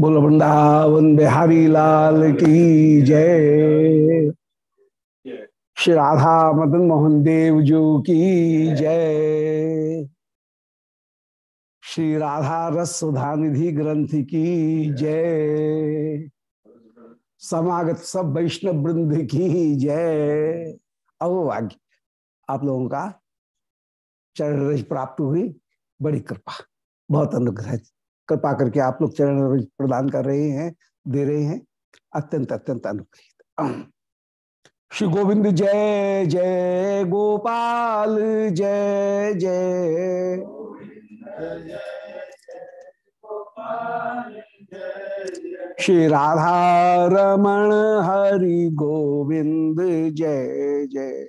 बोल, वृंदावन बिहारी लाल की जय। श्री राधा मदन मोहन देव जो की जय। श्री राधा रस सुधा निधि ग्रंथ की जय। समागत सब वैष्णव वृंद की जय। आगे आप लोगों का चरण रज प्राप्त हुई बड़ी कृपा, बहुत अनुग्रह। कृपा करके आप लोग चरण प्रदान कर रहे हैं, दे रहे हैं। अत्यंत अत्यंत अनुग्रहित। श्री गोविंद, जय जय गोपाल, जय जय। श्री राधा रमण हरि गोविंद, जय जय।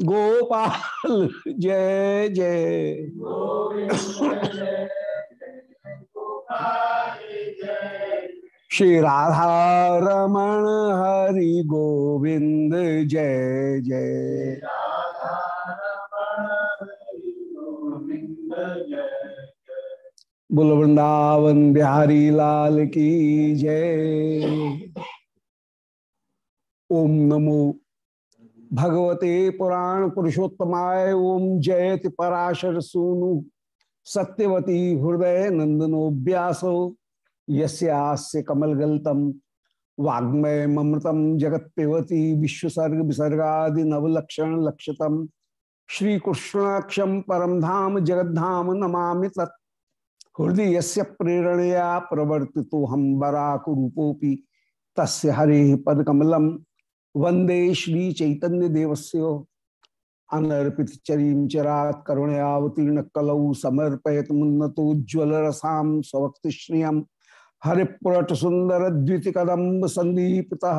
गोपाल, जय जय। श्री राधा रमण हरि गोविंद, जय जय। बुल, वृंदावन बिहारी लाल की जय। ओम नमो भगवते पुराण पुरुषोत्तमाय ओम जयति पराशर सूनु। सत्यवती हृदय नंदनो व्यासो। यस्य कमलगल्तम वाग्मय ममृतम जगत पिबती विश्वसर्ग विसर्गादि नवलक्षण लक्षतम श्री कृष्णाक्षम परम धाम जगद्धाम नमा तत्। हृदय यस्य प्रेरणया प्रवर्ति तो हम तस्य हरे पदकमलम। वंदे श्री चैतन्य देवस्य अनर्पित चरीम चरात करुणयावतीर्ण कलौ समर्पयत मुन्नतोज्वल रसाम स्वक्ति श्रियम हरिपुरट सुंदर द्वित कदम्ब संदीपिता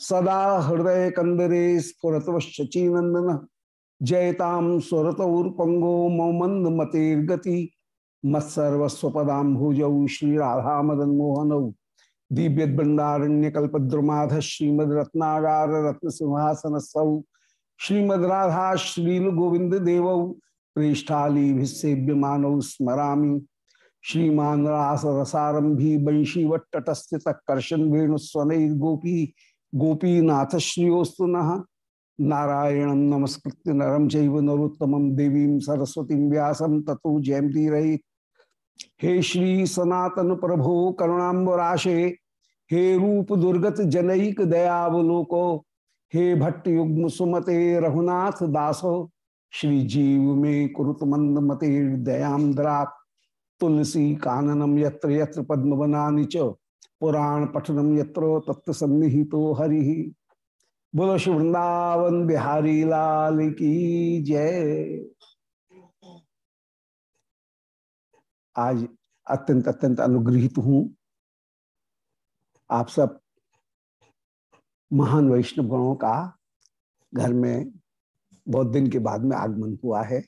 सदा हृदय कंदरे स्फुरतवश्चीनंदन जयताम स्वरतौर्पंगो मौमंद मतेर्गति मत्सर्वस्वपदाम भुजौ श्री राधा मदन मोहनौ दिव्य बृंदारण्य कल्पद्रुमाध श्रीमद रत्नागार रत्न सिंहासन सौ श्रीमद राधा श्रील गोविंद देव प्रेष्ठाली सेव्य मानव स्मरा श्रीमान रास रसारंभी बंशी वटस्थित कर्शन वेणुस्वन गोपी गोपीनाथ श्रियोस्तु नारायण नमस्कृत्य नरम चैव नरोत्तम देवी सरस्वती व्यासम ततो जयंती रही हे श्री सनातन प्रभो करुणाबराशे हे रूप दुर्गत जनईक दयावलोको, हे भट्ट युग्म सुमते रघुनाथ दासो, श्री जीव में कुरुत मंद मते दयाद्रा तुलसी काननम यत्र यत्र पद्म च, पुराण पठनम यत्र तत्व सन्निहितो हरि। बोलो श्री वृंदावन बिहारी लाल की जय। आज अत्यंत अत्यंत अनुग्रहित हूँ। आप सब महान वैष्णव गणों का घर में बहुत दिन के बाद में आगमन हुआ है।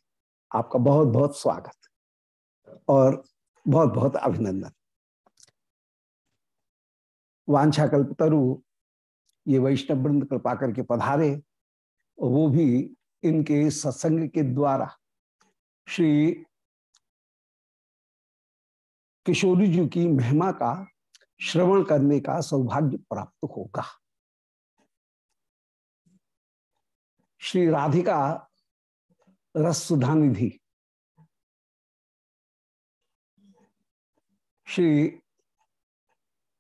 आपका बहुत बहुत स्वागत और बहुत बहुत अभिनंदन। वांछा कल्पतरु ये वैष्णव वृंद कृपा करके पधारे वो भी इनके सत्संग के द्वारा श्री किशोरी जी की महिमा का श्रवण करने का सौभाग्य प्राप्त होगा। श्री राधिका रस सुधा निधि श्री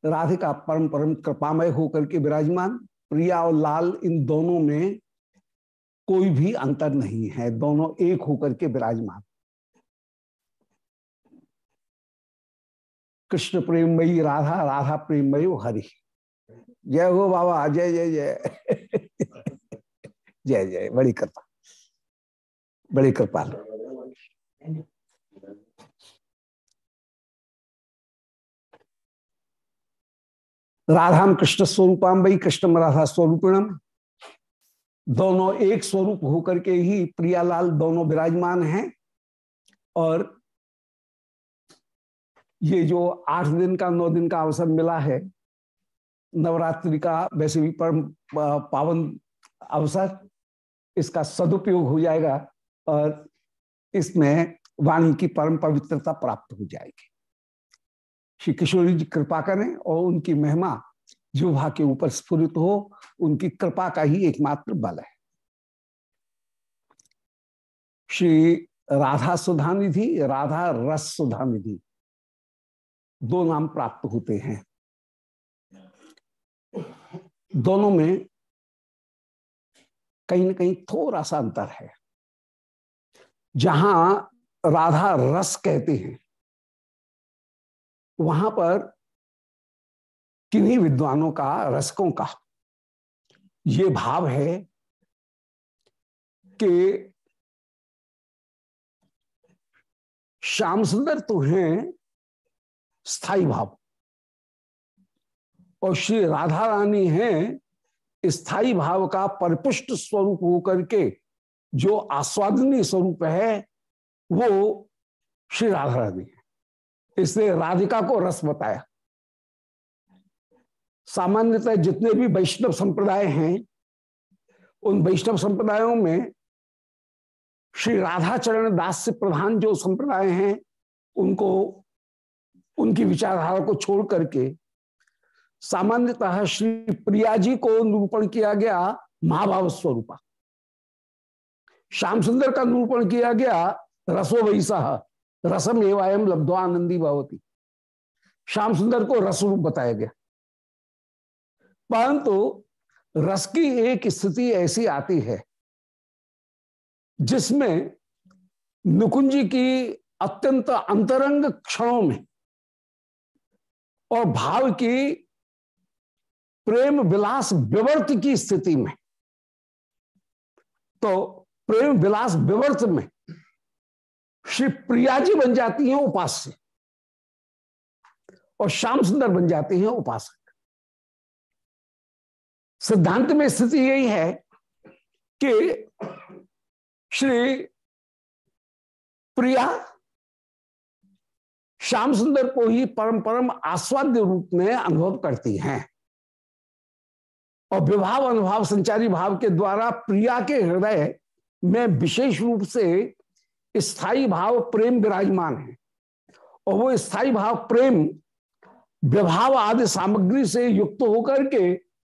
राधिका परम परम कृपामय होकर के विराजमान, प्रिया और लाल इन दोनों में कोई भी अंतर नहीं है। दोनों एक होकर के विराजमान। कृष्ण प्रेमयी राधा राधा प्रेमयी हरि। जय हो बाबा, जय जय जय। जय जय, बड़ी कृपा। बड़ी कृपा। राधाम कृष्ण स्वरूपाम वही कृष्ण राधा स्वरूपिणम। दोनों एक स्वरूप होकर के ही प्रियालाल दोनों विराजमान हैं और ये जो आठ दिन का, नौ दिन का अवसर मिला है, नवरात्रि का वैसे भी परम पावन अवसर, इसका सदुपयोग हो जाएगा और इसमें वाणी की परम पवित्रता प्राप्त हो जाएगी। श्री किशोरी जी कृपा करें और उनकी महिमा जुभा के ऊपर स्फुरित हो, उनकी कृपा का ही एकमात्र बल है। श्री राधा सुधा निधि राधा रस सुधा निधि दो नाम प्राप्त होते हैं। दोनों में कहीं ना कहीं थोड़ा सा अंतर है। जहाँ राधा रस कहते हैं, वहाँ पर किन्हीं विद्वानों का, रसकों का ये भाव है कि श्याम सुंदर तो हैं स्थायी भाव। और श्री राधा रानी हैं स्थायी भाव का परिपुष्ट स्वरूप होकर के जो आस्वादनीय स्वरूप है, वो श्री राधा रानी है। इसलिए राधिका को रस बताया। सामान्यतः जितने भी वैष्णव संप्रदाय हैं, उन वैष्णव संप्रदायों में श्री राधाचरण दास से प्रधान जो संप्रदाय हैं, उनको उनकी विचारधारा को छोड़ करके। सामान्यतः श्री प्रिया जी को निरूपण किया गया महाभाव स्वरूपा। श्याम सुंदर का निरूपण किया गया रसो वैसा रसम एवं लब्धो आनंदी भवती। श्याम सुंदर को रस रूप बताया गया। परंतु रस की एक स्थिति ऐसी आती है, जिसमें नुकुंजी की अत्यंत अंतरंग क्षणों में और भाव की प्रेम विलास विवर्त की स्थिति में। तो प्रेम विलास विवर्त में श्री प्रिया जी बन जाती हैं उपास्य और श्याम सुंदर बन जाते हैं उपासक। सिद्धांत में स्थिति यही है कि श्री प्रिया श्याम सुंदर को ही परम परम आस्वाद्य रूप में अनुभव करती हैं। और विभाव, अनुभव, संचारी भाव के द्वारा प्रिया के हृदय में विशेष रूप से स्थायी भाव, प्रेम विराजमान है। और वो स्थायी भाव, प्रेम, विभाव आदि सामग्री से युक्त होकर के,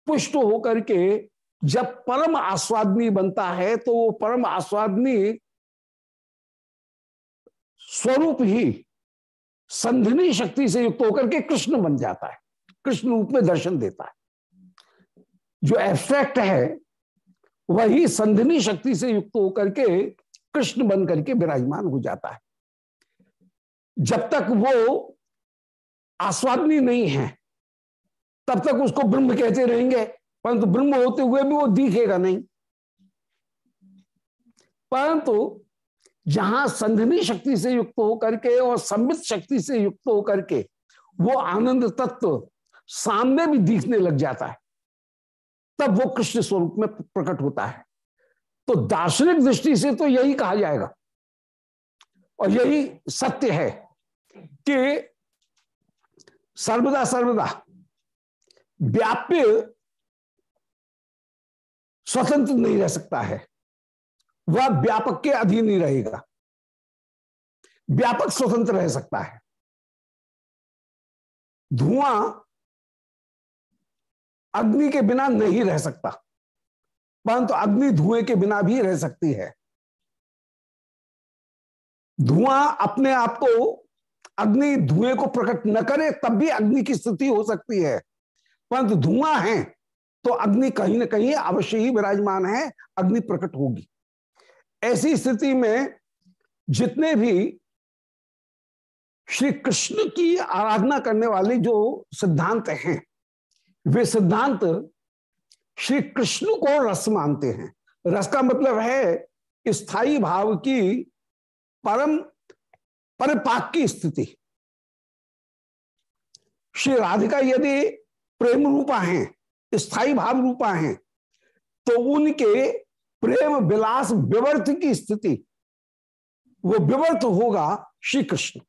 पुष्ट होकर के जब परम आस्वादनी बनता है तो वो परम आस्वादनी स्वरूप ही संधिनी शक्ति से युक्त होकर के कृष्ण बन जाता है। कृष्ण रूप में दर्शन देता है। जो एब्स्ट्रैक्ट है, वही संधिनी शक्ति से युक्त होकर के कृष्ण बन करके विराजमान हो जाता है। जब तक वो आस्वादनी नहीं है, तब तक उसको ब्रह्म कहते रहेंगे। परंतु ब्रह्म होते हुए भी वो दिखेगा नहीं। परंतु जहाँ संधनी शक्ति से युक्त होकर के और संबित शक्ति से युक्त होकर के वो आनंद तत्व सामने भी दिखने लग जाता है। तब वो कृष्ण स्वरूप में प्रकट होता है। तो दार्शनिक दृष्टि से तो यही कहा जाएगा। और यही सत्य है कि सर्वदा सर्वदा व्याप्य स्वतंत्र नहीं रह सकता है। वह व्यापक के अधीन ही रहेगा। व्यापक स्वतंत्र रह सकता है। धुआँ अग्नि के बिना नहीं रह सकता, परंतु अग्नि धुएँ के बिना भी रह सकती है। धुआँ अपने आप को अग्नि धुएँ को प्रकट न करे, तब भी अग्नि की स्थिति हो सकती है। परंतु धुआँ है तो अग्नि कहीं ना कहीं अवश्य ही विराजमान है, अग्नि प्रकट होगी। ऐसी स्थिति में जितने भी श्री कृष्ण की आराधना करने वाले जो सिद्धांत हैं, वे सिद्धांत श्री कृष्ण को रस मानते हैं। रस का मतलब है स्थायी भाव की परम परिपाक की स्थिति। श्री राधिका यदि प्रेम रूपा हैं स्थायी भाव रूपा हैं तो उनके प्रेम विलास विवर्त की स्थिति। वो विवर्त होगा श्री कृष्ण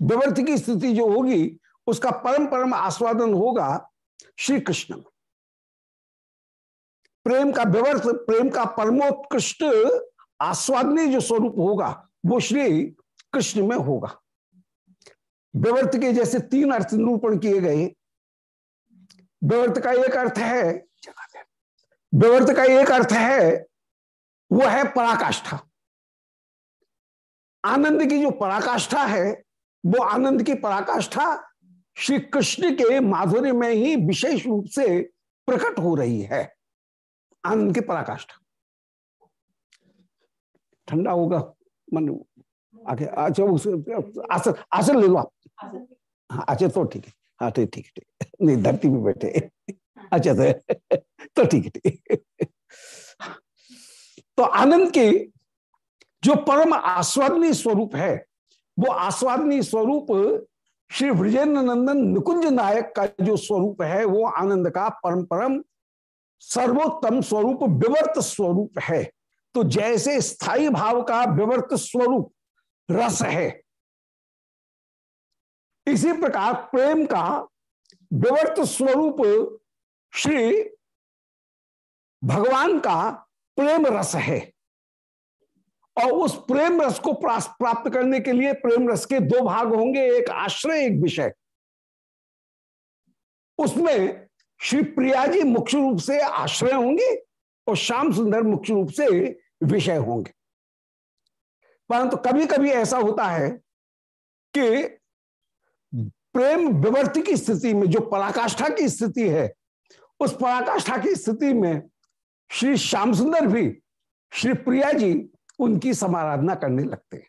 विवर्त की स्थिति जो होगी, उसका परम परम आस्वादन होगा श्री कृष्ण में प्रेम का विवर्त, प्रेम का परमोत्कृष्ट आस्वादनीय जो स्वरूप होगा, वो श्री कृष्ण में होगा। विवर्त के जैसे तीन अर्थ निरूपण किए गए। विवर्त का एक अर्थ है विवर्त का एक अर्थ है वो है पराकाष्ठा। आनंद की जो पराकाष्ठा है वो आनंद की पराकाष्ठा श्री कृष्ण के माधुर्य में ही विशेष रूप से प्रकट हो रही है। आनंद की पराकाष्ठा। ठंडा होगा मन आगे अच्छा आसन आसन ले लो आप। हाँ अच्छा तो ठीक है। हाँ ठीक ठीक ठीक नहीं धरती में बैठे। अच्छा तो तो ठीक है, ठीक तो आनंद की जो परम आस्वादनी स्वरूप है, वो आस्वादनी स्वरूप श्री ब्रजेंद्र नंदन निकुंज नायक का जो स्वरूप है, वो आनंद का परम परम सर्वोत्तम स्वरूप, विवर्त स्वरूप है। तो जैसे स्थायी भाव का विवर्त स्वरूप रस है, इसी प्रकार प्रेम का विवर्त स्वरूप श्री भगवान का प्रेम रस है। और उस प्रेम रस को प्राप्त करने के लिए प्रेम रस के दो भाग होंगे, एक आश्रय, एक विषय। उसमें श्री प्रिया जी मुख्य रूप से आश्रय होंगे और श्याम सुंदर मुख्य रूप से विषय होंगे। परंतु तो कभी कभी ऐसा होता है कि प्रेम विवर्ति की स्थिति में, जो पराकाष्ठा की स्थिति है उस पराकाष्ठा की स्थिति में श्री श्याम सुंदर भी, श्री प्रिया जी उनकी समाराधना करने लगते हैं।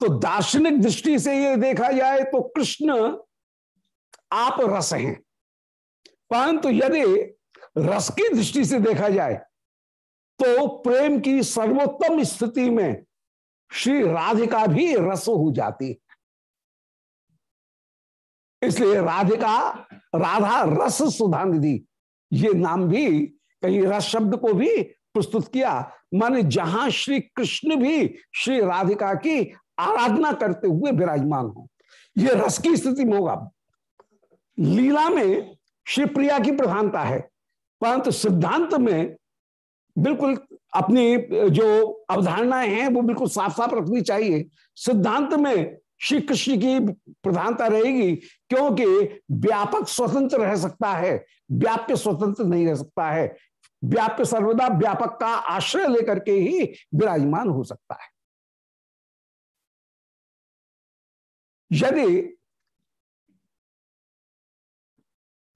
तो दार्शनिक दृष्टि से ये देखा जाए तो कृष्ण आप रस हैं। परंतु यदि रस की दृष्टि से देखा जाए तो प्रेम की सर्वोत्तम स्थिति में श्री राधिका भी रस हो जाती है। इसलिए राधिका, राधा रस सुधा निधि ये नाम भी कहीं रस शब्द को भी प्रस्तुत किया। माने जहाँ श्री कृष्ण भी श्री राधिका की आराधना करते हुए विराजमान हो, ये रस की स्थिति में होगा। लीला में श्री प्रिया की प्रधानता है, परंतु सिद्धांत में बिल्कुल अपनी जो अवधारणाएँ हैं, वो बिल्कुल साफ़ साफ़ रखनी चाहिए। सिद्धांत में श्री कृष्ण की प्रधानता रहेगी, क्योंकि व्यापक स्वतंत्र रह सकता है, व्याप्य स्वतंत्र नहीं रह सकता है। व्याप्य सर्वदा व्यापक का आश्रय लेकर के ही विराजमान हो सकता है। यदि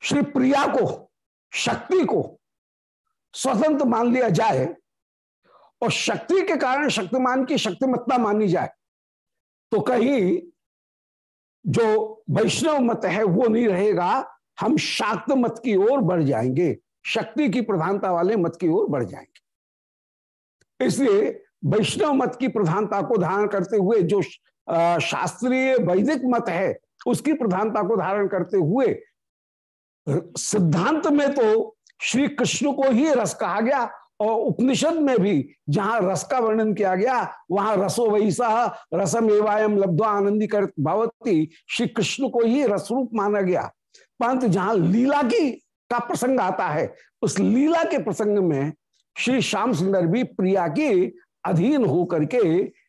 श्री प्रिया को, शक्ति को स्वतंत्र मान लिया जाए, और शक्ति के कारण शक्तिमान की शक्तिमत्ता मानी जाए तो कहीं जो वैष्णव मत है, वो नहीं रहेगा। हम शाक्त मत की ओर बढ़ जाएँगे। शक्ति की प्रधानता वाले मत की ओर बढ़ जाएँगे। इसलिए वैष्णव मत की प्रधानता को धारण करते हुए, जो शास्त्रीय वैदिक मत है, उसकी प्रधानता को धारण करते हुए, सिद्धांत में तो श्री कृष्ण को ही रस कहा गया। और उपनिषद में भी जहाँ रस का वर्णन किया गया, वहाँ रसो वैसा रसम एवायम लब्ध्वा आनंदी कर भवती श्री कृष्ण को ही रस रूप माना गया। परंतु जहाँ लीला की का प्रसंग आता है, उस लीला के प्रसंग में श्री श्याम सुंदर भी प्रिया के अधीन होकर के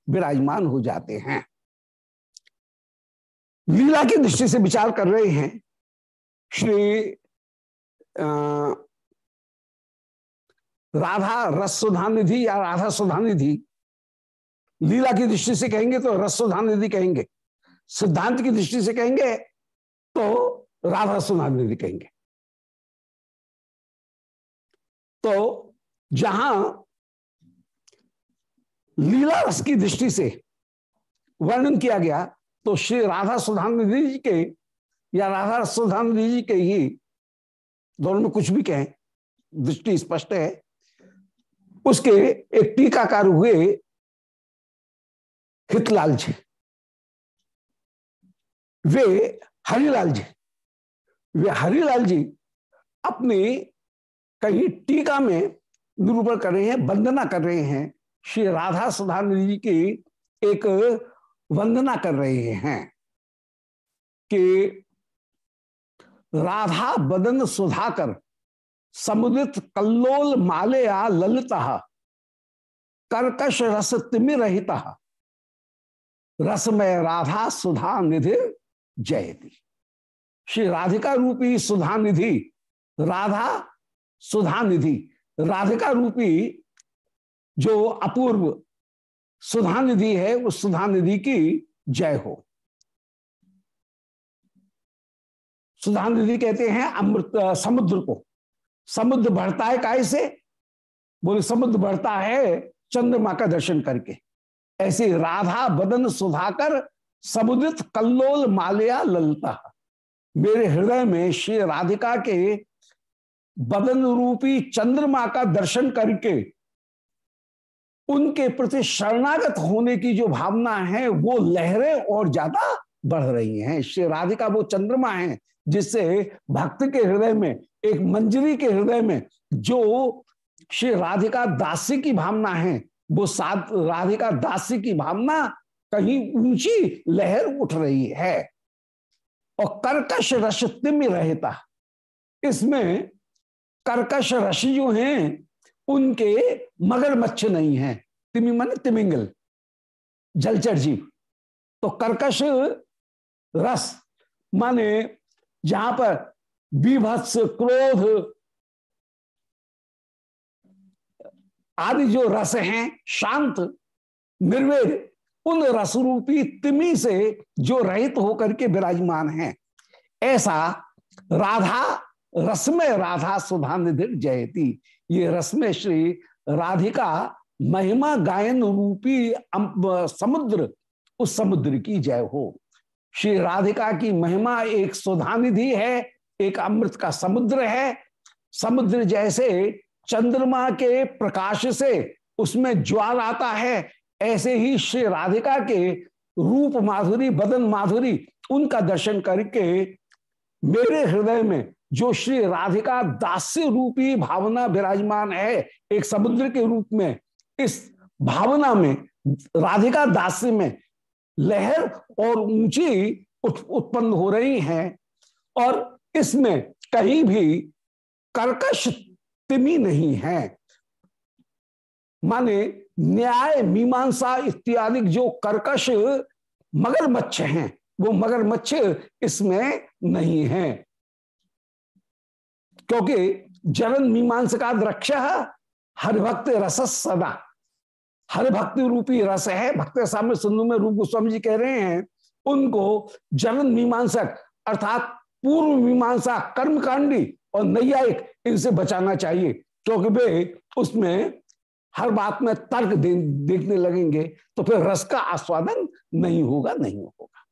विराजमान हो जाते हैं। लीला की दृष्टि से विचार कर रहे हैं, श्री राधा रस सुधा निधि या राधा सुधा निधि लीला की दृष्टि से कहेंगे तो रस सुधा निधि कहेंगे। सिद्धांत की दृष्टि से कहेंगे तो राधा सुधा निधि कहेंगे। तो जहाँ लीला रस की दृष्टि से वर्णन किया गया तो श्री राधा सुधानिधि जी के या राधा सुधानिधि जी के ही दोनों में कुछ भी कहें, दृष्टि स्पष्ट है। उसके एक टीकाकार हुए हितलाल जी। वे हरिलाल जी। वे हरिलाल जी अपनी कहीं टीका में निरूपण कर रहे हैं, वंदना कर रहे हैं। श्री राधा सुधानंद जी की एक वंदना कर रहे हैं कि राधा बदन सुधाकर समुदित कल्लोल मालया ललिता, कर्कश रस तिमि रहता रसमय राधा सुधा निधि जयती। श्री राधिका रूपी सुधा निधि, राधा सुधा निधि, राधिका रूपी जो अपूर्व सुधा निधि है, उस सुधा निधि की जय हो। सुधा निधि कहते हैं अमृत, समुद्र को। समुद्र बढ़ता है काय से? बोले, समुद्र बढ़ता है चंद्रमा का दर्शन करके। ऐसे राधा बदन सुधाकर समुद्रित कल्लोल मालिया ललता। मेरे हृदय में श्री राधिका के बदन रूपी चंद्रमा का दर्शन करके उनके प्रति शरणागत होने की जो भावना है, वो लहरें और ज़्यादा बढ़ रही हैं। श्री राधिका वो चंद्रमा है जिससे भक्त के हृदय में एक मंजरी के हृदय में जो श्री राधिका दासी की भावना है, वो साध, राधिका दासी की भावना कहीं ऊँची लहर उठ रही है और कर्कश रस तिम रहता। इसमें कर्कश रस जो हैं, उनके मगरमच्छ नहीं है। तिमी मन तिमिंगल, जलचर जीव। तो कर्कश रस माने जहाँ पर विभत्स क्रोध। आदि जो रस हैं, शांत, निर्वेद, उन रस रूपी तिमी से जो रहित होकर के विराजमान हैं। ऐसा राधा, रसमय राधा सुधा निधि जयती। ये रसमय श्री राधिका महिमा गायन रूपी समुद्र, उस समुद्र की जय हो। श्री राधिका की महिमा एक सुधा निधि है एक अमृत का समुद्र है। समुद्र जैसे चंद्रमा के प्रकाश से उसमें ज्वाल आता है। ऐसे ही श्री राधिका के रूप माधुरी, बदन माधुरी, उनका दर्शन करके मेरे हृदय में जो श्री राधिका दास्य रूपी भावना विराजमान है एक समुद्र के रूप में, इस भावना में, राधिका दास्य में लहर और ऊँची उत्पन्न हो रही हैं। और इसमें कहीं भी कर्कश तिमी नहीं है। माने न्याय, मीमांसा इत्यादि जो कर्कश मगरमच्छ हैं, वो मगरमच्छ इसमें नहीं है। क्योंकि जरन मीमांस का द्रक्ष हरिभक्त रस सदा। हर भक्ति रूपी रस है, भक्त सामने सिंधु में रूप गोस्वामी जी कह रहे हैं, उनको जरन मीमांसक, अर्थात पूर्व मीमांसा कर्मकांडी और नैयायिक इनसे बचाना चाहिए। क्योंकि वे उसमें हर बात में तर्क दे, देखने लगेंगे तो फिर रस का आस्वादन नहीं होगा नहीं होगा।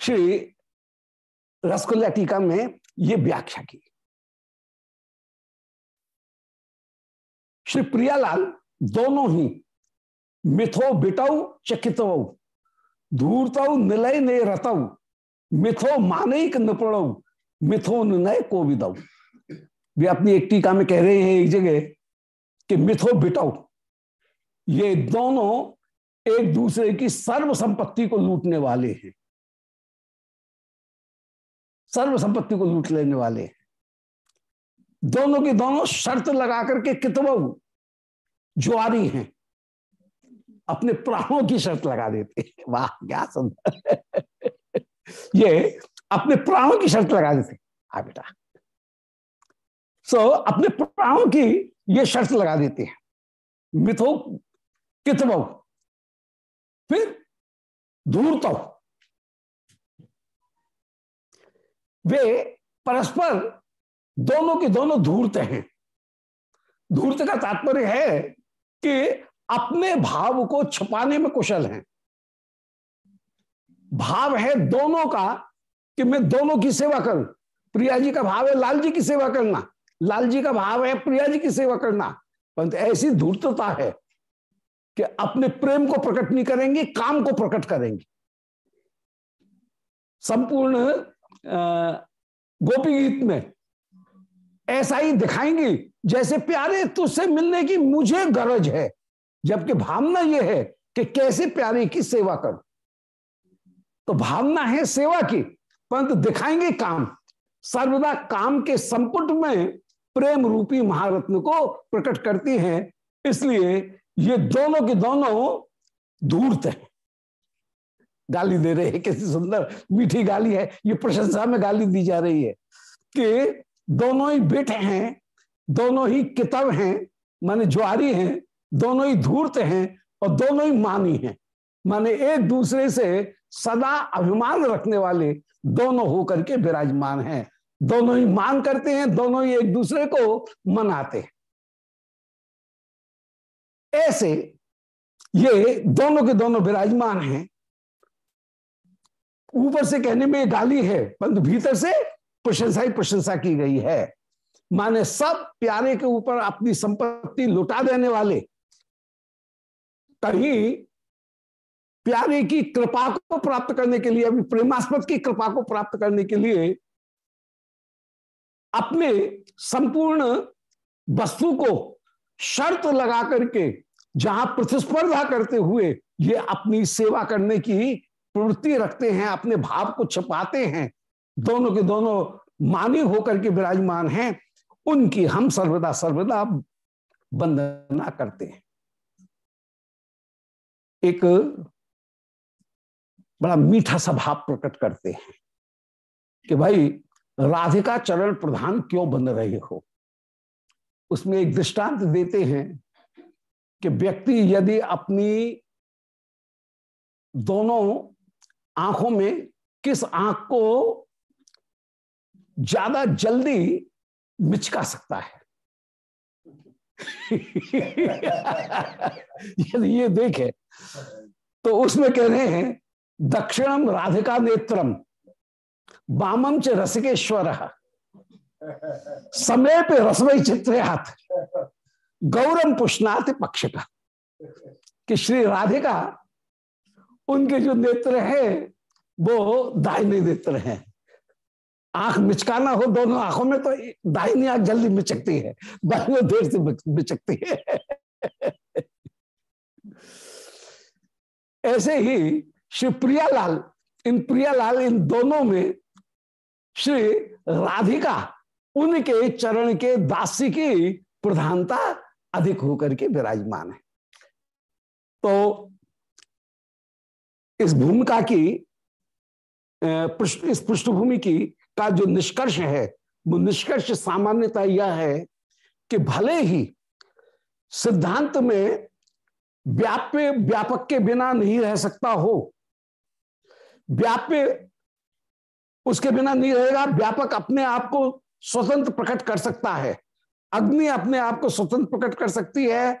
श्री रसगुल्ला टीका में ये व्याख्या की। श्री प्रियालाल दोनों ही मिथो बिटऊ चकित धूर्तऊ निलय ने रतऊ मिथो मानिक निपुण मिथो नय कोविदऊ। वे अपनी एक टीका में कह रहे हैं एक जगह कि मिथो बिटो ये दोनों एक दूसरे की सर्व संपत्ति को लूटने वाले हैं। सर्व संपत्ति को लूट लेने वाले हैं। दोनों के दोनों शर्त लगा करके कितब जुआरी हैं। अपने प्राणों की शर्त लगा देते वाह क्या सुंदर। ये अपने प्राणों की शर्त लगा देते हा। बेटा। सो so, अपने प्राणों की ये शर्त लगा देते हैं। मिथो कितव? फिर धूर्त वे परस्पर दोनों के दोनों धूर्त हैं। धूर्त का तात्पर्य है कि अपने भाव को छुपाने में कुशल हैं। भाव है दोनों का कि मैं दोनों की सेवा करूँ। प्रिया जी का भाव है लाल जी की सेवा करना। लाल जी का भाव है प्रिया जी की सेवा करना। परंतु ऐसी धूर्तता है कि अपने प्रेम को प्रकट नहीं करेंगे, काम को प्रकट करेंगे। संपूर्ण गोपी गीत में ऐसा ही दिखाएँगी जैसे प्यारे तुझसे मिलने की मुझे गरज है। जबकि भावना यह है कि कैसे प्यारे की सेवा करो। तो भावना है सेवा की, परंतु दिखाएँगे काम। सर्वदा काम के संपुट में प्रेम रूपी महारत्न को प्रकट करती हैं, इसलिए ये दोनों के दोनों धूर्त है गाली दे रहे हैं कैसी सुंदर मीठी गाली है। ये प्रशंसा में गाली दी जा रही है कि दोनों ही बेटे हैं, दोनों ही कितब हैं, माने ज्वारी हैं दोनों ही धूर्त हैं और दोनों ही मानी हैं। माने एक दूसरे से सदा अभिमान रखने वाले दोनों होकर के विराजमान हैं। दोनों ही मान करते हैं, दोनों ही एक दूसरे को मनाते हैं। ऐसे ये दोनों के दोनों विराजमान हैं। ऊपर से कहने में गाली है, परंतु भीतर से प्रशंसा ही प्रशंसा की गई है। माने सब प्यारे के ऊपर अपनी संपत्ति लुटा देने वाले कहीं प्यारे की कृपा को प्राप्त करने के लिए, अभी प्रेमास्पद की कृपा को प्राप्त करने के लिए अपने संपूर्ण वस्तु को शर्त लगा करके, जहाँ प्रतिस्पर्धा करते हुए ये अपनी सेवा करने की प्रवृत्ति रखते हैं, अपने भाव को छपाते हैं, दोनों के दोनों मानी होकर के विराजमान हैं, उनकी हम सर्वदा सर्वदा वंदना करते हैं। एक बड़ा मीठा सा भाव प्रकट करते हैं कि भाई, राधिका चरण प्रधान क्यों बन रहे हो? उसमें एक दृष्टांत देते हैं कि व्यक्ति यदि अपनी दोनों आँखों में किस आँख को ज़्यादा जल्दी मिचका सकता है? यदि ये देखे तो उसमें कह रहे हैं, दक्षिणम राधिका नेत्रम बामम च रसिकेश्वर समय पे रसमय चित्रयात गौरम पुष्णात पक्ष का कि श्री राधिका, उनके जो नेत्र है, वो दाहिने नेत्र हैं। आँख मिचकाना हो, दोनों आँखों में तो दाहिनी आँख जल्दी मिचकती है बाइयों देर से मिचकती है। ऐसे ही श्री प्रियालाल, इन प्रियालाल, इन दोनों में श्री राधिका, उनके चरण के दासी की प्रधानता अधिक होकर के विराजमान है। तो इस भूमिका की इस पृष्ठभूमि की का जो निष्कर्ष है, वो निष्कर्ष सामान्यता यह है कि भले ही सिद्धांत में व्याप्य व्यापक के बिना नहीं रह सकता हो। व्याप्य उसके बिना नहीं रहेगा, व्यापक अपने आप को स्वतंत्र प्रकट कर सकता है। अग्नि अपने आप को स्वतंत्र प्रकट कर सकती है,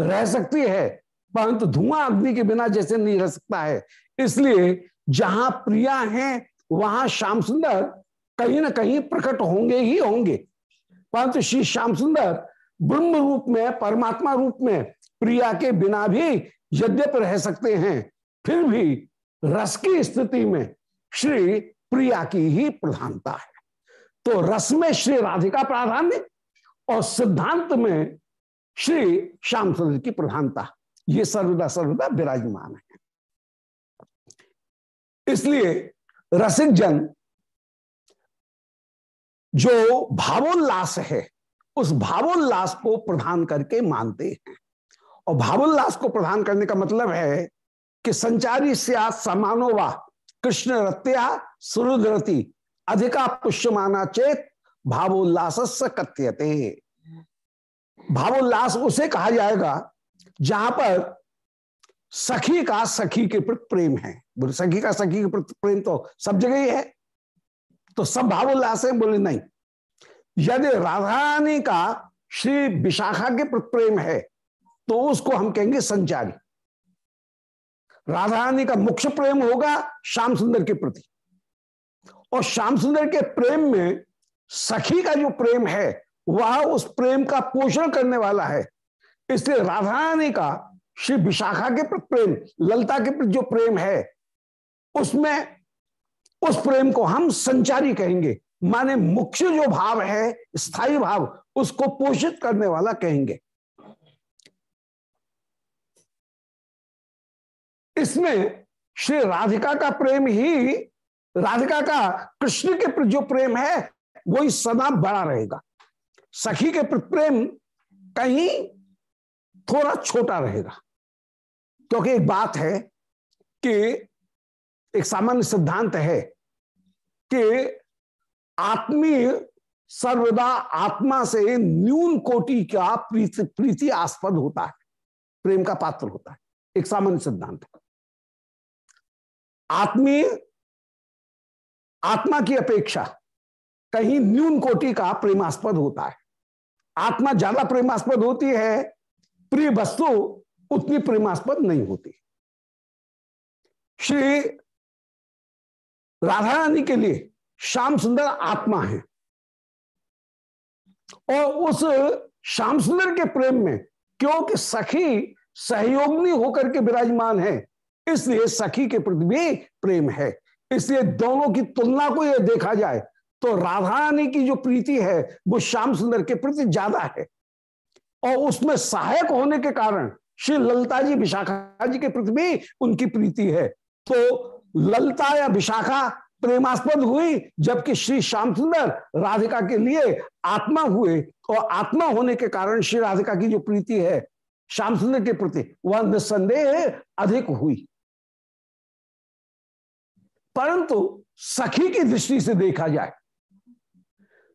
रह सकती है, परंतु धुआँ अग्नि के बिना जैसे नहीं रह सकता है। इसलिए जहाँ प्रिया है, वहाँ श्याम सुंदर कहीं ना कहीं प्रकट होंगे ही होंगे। परंतु श्री श्याम सुंदर ब्रह्म रूप में, परमात्मा रूप में प्रिया के बिना भी यद्यप रह सकते हैं, फिर भी रस की स्थिति में श्री प्रिया की ही प्रधानता है। तो रस में श्री राधिका प्राधान्य और सिद्धांत में श्री श्याम सुंदर की प्रधानता, ये सर्वदा सर्वदा विराजमान है। इसलिए रसिक जन, जो भावोल्लास है उस भावोल्लास को प्रधान करके मानते हैं। और भावोल्लास को प्रधान करने का मतलब है कि संचारी से समानोवा कृष्ण रत्या सुरुद्रति अधिका पुष्यमाना चेत भावोल्लास कथ्यते। भावोल्लास उसे कहा जाएगा जहाँ पर सखी का सखी के प्रति प्रेम है। बोले, सखी का सखी के प्रति प्रेम तो सब जगह ही है। तो सब भावोल्लास है, बोले, नहीं। यदि राधारानी का श्री विशाखा के प्रति प्रेम है तो उसको हम कहेंगे संचारी। राधारानी का मुख्य प्रेम होगा श्याम सुंदर के प्रति। और श्याम सुंदर के प्रेम में सखी का जो प्रेम है, वह उस प्रेम का पोषण करने वाला है। इसलिए राधारानी का श्री विशाखा के प्रति प्रेम, ललता के प्रति जो प्रेम है, उसमें उस प्रेम को हम संचारी कहेंगे। माने मुख्य जो भाव है, स्थायी भाव, उसको पोषित करने वाला कहेंगे। इसमें श्री राधिका का प्रेम ही, राधिका का कृष्ण के प्रति जो प्रेम है वो ही सदा बड़ा रहेगा। सखी के प्रति प्रेम कहीं थोड़ा छोटा रहेगा। क्योंकि एक बात है कि, एक सामान्य सिद्धांत है कि आत्मीय सर्वदा आत्मा से न्यून कोटि का प्रीति प्रीति आस्पद होता है। प्रेम का पात्र होता है। एक सामान्य सिद्धांत आत्मीय आत्मा की अपेक्षा कहीं न्यून कोटि का प्रेमास्पद होता है। आत्मा ज़्यादा प्रेमास्पद होती है, प्रिय वस्तु उतनी प्रेमास्पद नहीं होती। श्री राधा रानी के लिए श्याम सुंदर आत्मा है। और उस श्याम सुंदर के प्रेम में क्योंकि सखी सहयोगनी होकर के विराजमान है, इसलिए सखी के प्रति भी प्रेम है। इसलिए दोनों की तुलना को यह देखा जाए तो राधा रानी की जो प्रीति है, वो श्याम सुंदर के प्रति ज़्यादा है। और उसमें सहायक होने के कारण श्री ललता जी, विशाखा जी के प्रति भी उनकी प्रीति है। तो ललता या विशाखा प्रेमास्पद हुई, जबकि श्री श्याम सुंदर राधिका के लिए आत्मा हुए, और आत्मा होने के कारण श्री राधिका की जो प्रीति है श्याम सुंदर के प्रति, वह निस्संदेह अधिक हुई। परंतु सखी की दृष्टि से देखा जाए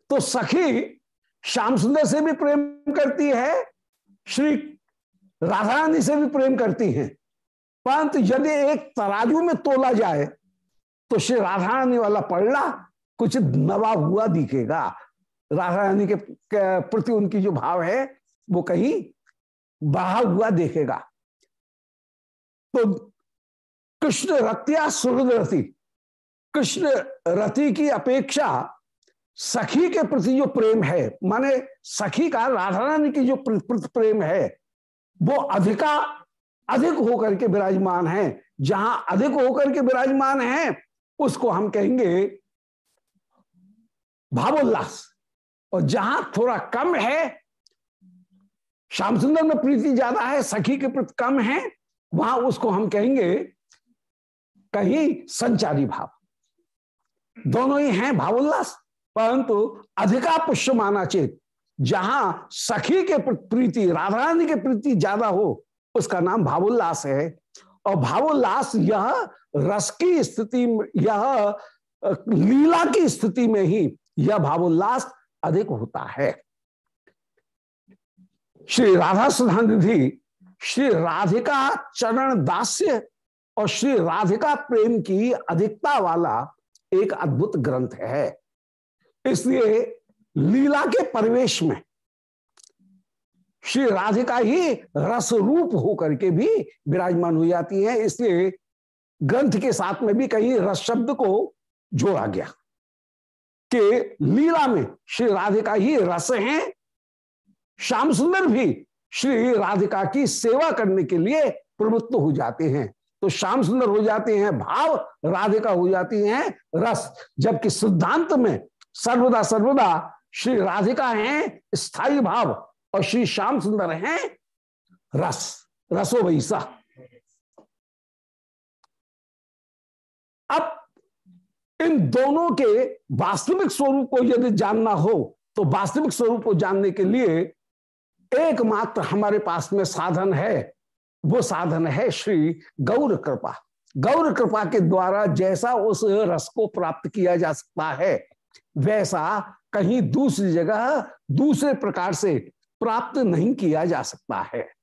तो सखी श्याम सुंदर से भी प्रेम करती है, श्री राधा रानी से भी प्रेम करती है। परंतु यदि एक तराजू में तोला जाए तो श्री राधा रानी वाला पड़ला कुछ नवा हुआ दिखेगा। राधा रानी के प्रति उनकी जो भाव है, वो कहीं बढ़ा हुआ देखेगा। तो कृष्ण रतिया सुहृद रति। कृष्ण रति की अपेक्षा सखी के प्रति जो प्रेम है, माने सखी का राधा रानी की जो प्रेम है, वो अधिका, अधिक होकर के विराजमान है। जहाँ अधिक होकर के विराजमान है उसको हम कहेंगे भावोल्लास। और जहाँ थोड़ा कम है, श्याम सुंदर में प्रीति ज़्यादा है, सखी के प्रति कम है, वहाँ उसको हम कहेंगे कहीं संचारी भाव। दोनों ही हैं भावोल्लास, परंतु अधिका पुष्य माना चेत, जहाँ सखी के प्रति प्रीति राधा रानी के प्रति ज़्यादा हो, उसका नाम भावोल्लास है। और भावोल्लास यह रस की स्थिति यह लीला की स्थिति में ही यह भावोल्लास अधिक होता है। श्री राधा सुधा निधि श्री राधिका चरण दास्य और श्री राधिका प्रेम की अधिकता वाला एक अद्भुत ग्रंथ है। इसलिए लीला के परिवेश में श्री राधिका ही रस रूप होकर के भी विराजमान हो जाती है। इसलिए ग्रंथ के साथ में भी कहीं रस शब्द को जोड़ा गया कि लीला में श्री राधिका ही रस हैं। श्याम सुंदर भी श्री राधिका की सेवा करने के लिए प्रवृत्त हो जाते हैं। तो श्याम सुंदर हो जाते हैं, भाव राधिका हो जाती हैं, रस। जबकि सिद्धांत में सर्वदा सर्वदा श्री राधिका हैं स्थायी भाव। और श्री श्याम सुंदर हैं, रस, रसो वैसा अब इन दोनों के वास्तविक स्वरूप को यदि जानना हो तो वास्तविक स्वरूप को जानने के लिए एकमात्र हमारे पास में साधन है, वो साधन है श्री गौर कृपा। गौर कृपा के द्वारा जैसा उस रस को प्राप्त किया जा सकता है, वैसा कहीं दूसरी जगह दूसरे प्रकार से प्राप्त नहीं किया जा सकता है।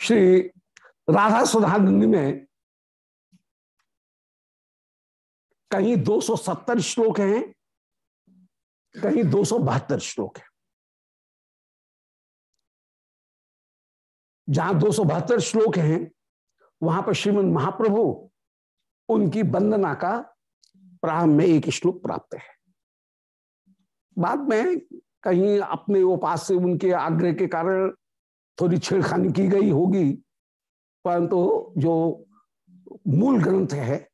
श्री राधा सुधानंद में कहीं 270 श्लोक हैं, कहीं दो सौ बहत्तर श्लोक हैं। जहाँ दो सौ बहत्तर श्लोक हैं, वहाँ पर श्रीमद महाप्रभु उनकी वंदना का प्रारंभ में एक श्लोक प्राप्त है। बाद में कहीं अपने उपास से उनके आग्रह के कारण थोड़ी छेड़खानी की गई होगी। परंतु तो जो मूल ग्रंथ है,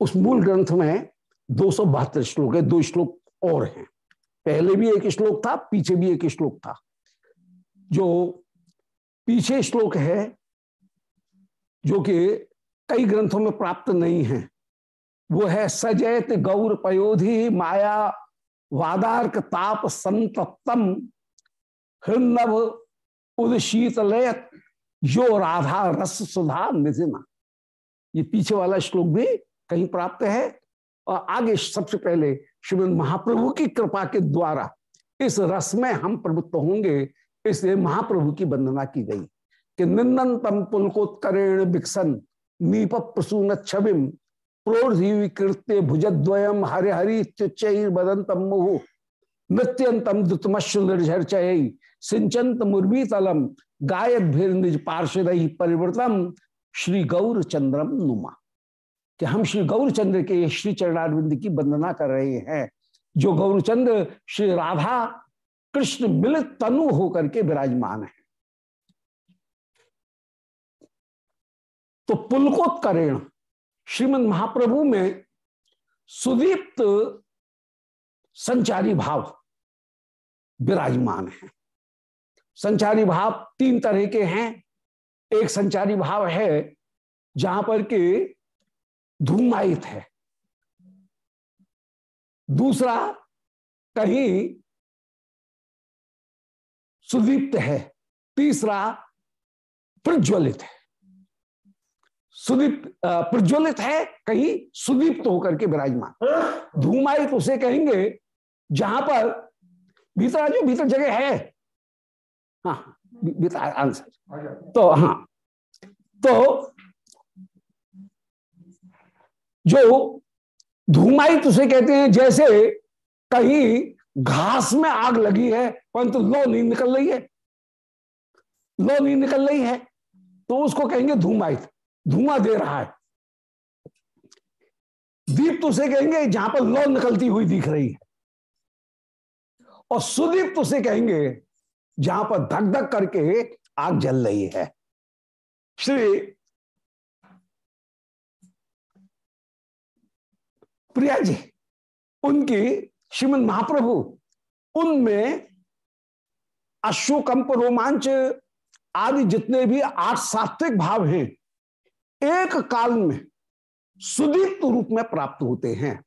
उस मूल ग्रंथ में दो सौ बहत्तर श्लोक है, दो श्लोक और हैं। पहले भी एक श्लोक था, पीछे भी एक श्लोक था। जो पीछे श्लोक है, जो कि कई ग्रंथों में प्राप्त नहीं है, वो है सजैत गौर पयोधि माया वादार्क ताप संतप्तम हृन्नव उदशीतलयत जो राधा रस सुधा निधिना ये पीछे वाला श्लोक भी कहीं प्राप्त है। और आगे सबसे पहले श्रीमद महाप्रभु की कृपा के द्वारा इस रस में हम प्रवृत्त होंगे, इसलिए महाप्रभु की वंदना की गई। कि निंदन तम पुलकोत्करेण विकसन नीप प्रसून छविम प्रोढ़ीकृत्य भुजद्वयम हरि हरि बदंतम मुहु। नृत्यंतम दुतमश्व निर्झर चय सिंचंत मुर्वी तलम गायत भीर निज पार्षद परिवर्तम श्री गौर चंद्रम नुमा। कि हम श्री गौरचंद्र के श्री चरणारविंद की वंदना कर रहे हैं, जो गौरचंद्र श्री राधा कृष्ण मिलित तनु होकर के विराजमान है। तो पुलकोत्करेण श्रीमद महाप्रभु में सुदीप्त संचारी भाव विराजमान है। संचारी भाव तीन तरह के हैं। एक संचारी भाव है जहाँ पर के धूमायित है। दूसरा कहीं सुदीप्त है। तीसरा प्रज्वलित है। सुदीप्त प्रज्वलित है, कहीं सुदीप्त होकर के विराजमान। धूमायित उसे कहेंगे, जहाँ पर भीतर जो भीतर जगह है। हाँ भीतर आंसर। तो हाँ। तो जो धूमायित उसे कहते हैं, जैसे कहीं घास में आग लगी है, परंतु लो नहीं निकल रही है। लो नहीं निकल रही है तो उसको कहेंगे धूमायित धुआँ दे रहा है। दीप तो उसे कहेंगे, जहाँ पर लो निकलती हुई दिख रही है। और सुदीप तो उसे कहेंगे, जहाँ पर धक धक करके आग जल रही है। श्री प्रिया जी, उनकी श्रीमद महाप्रभु, उनमें अश्वकंप रोमांच आदि जितने भी आठ सात्विक भाव हैं एक काल में सुदीप्त रूप में प्राप्त होते हैं।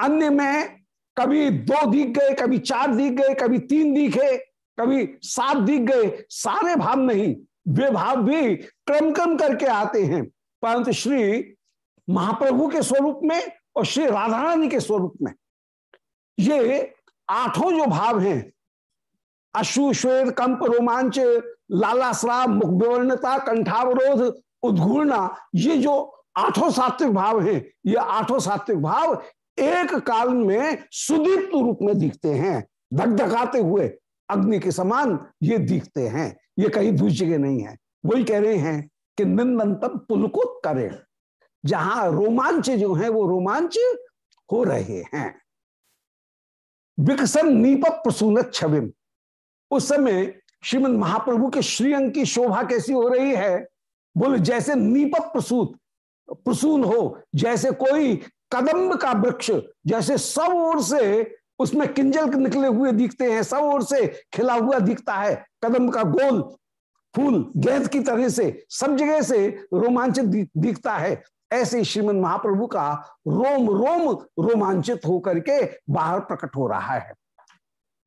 अन्य में कभी दो दिख गए, कभी चार दिख गए, कभी तीन दिखे, कभी सात दिख गए, सारे भाव नहीं, वे भाव भी क्रम क्रम करके आते हैं। परंतु श्री महाप्रभु के स्वरूप में और श्री राधा रानी के स्वरूप में ये आठों जो भाव हैं अश्व श्वेत, कंप, रोमांच लालाश्राव मुख विवर्णता, कंठावरोध उद्घूर्णा ये जो आठों सात्विक भाव हैं, ये आठों सात्विक भाव एक काल में सुदीप्त रूप में दिखते हैं। धकधकाते हुए अग्नि के समान ये दिखते हैं। ये कहीं दूसरी जगह नहीं है। वही कह रहे हैं कि निंदनतम पुलकुत करें जहाँ रोमांच जो है, वो रोमांच हो रहे हैं। विकसन नीप प्रसून छविम। उस समय श्रीमद महाप्रभु के श्रीअंग की शोभा कैसी हो रही है? बोले, जैसे नीपक प्रसूत, प्रसून हो, जैसे कोई कदम्ब का वृक्ष, जैसे सब ओर से उसमें किंजल निकले हुए दिखते हैं, सब ओर से खिला हुआ दिखता है कदम का गोल, फूल, गेंद की तरह से, सब जगह से रोमांचित दिखता है। ऐसे श्रीमद महाप्रभु का रोम रोम रोमांचित होकर के बाहर प्रकट हो रहा है।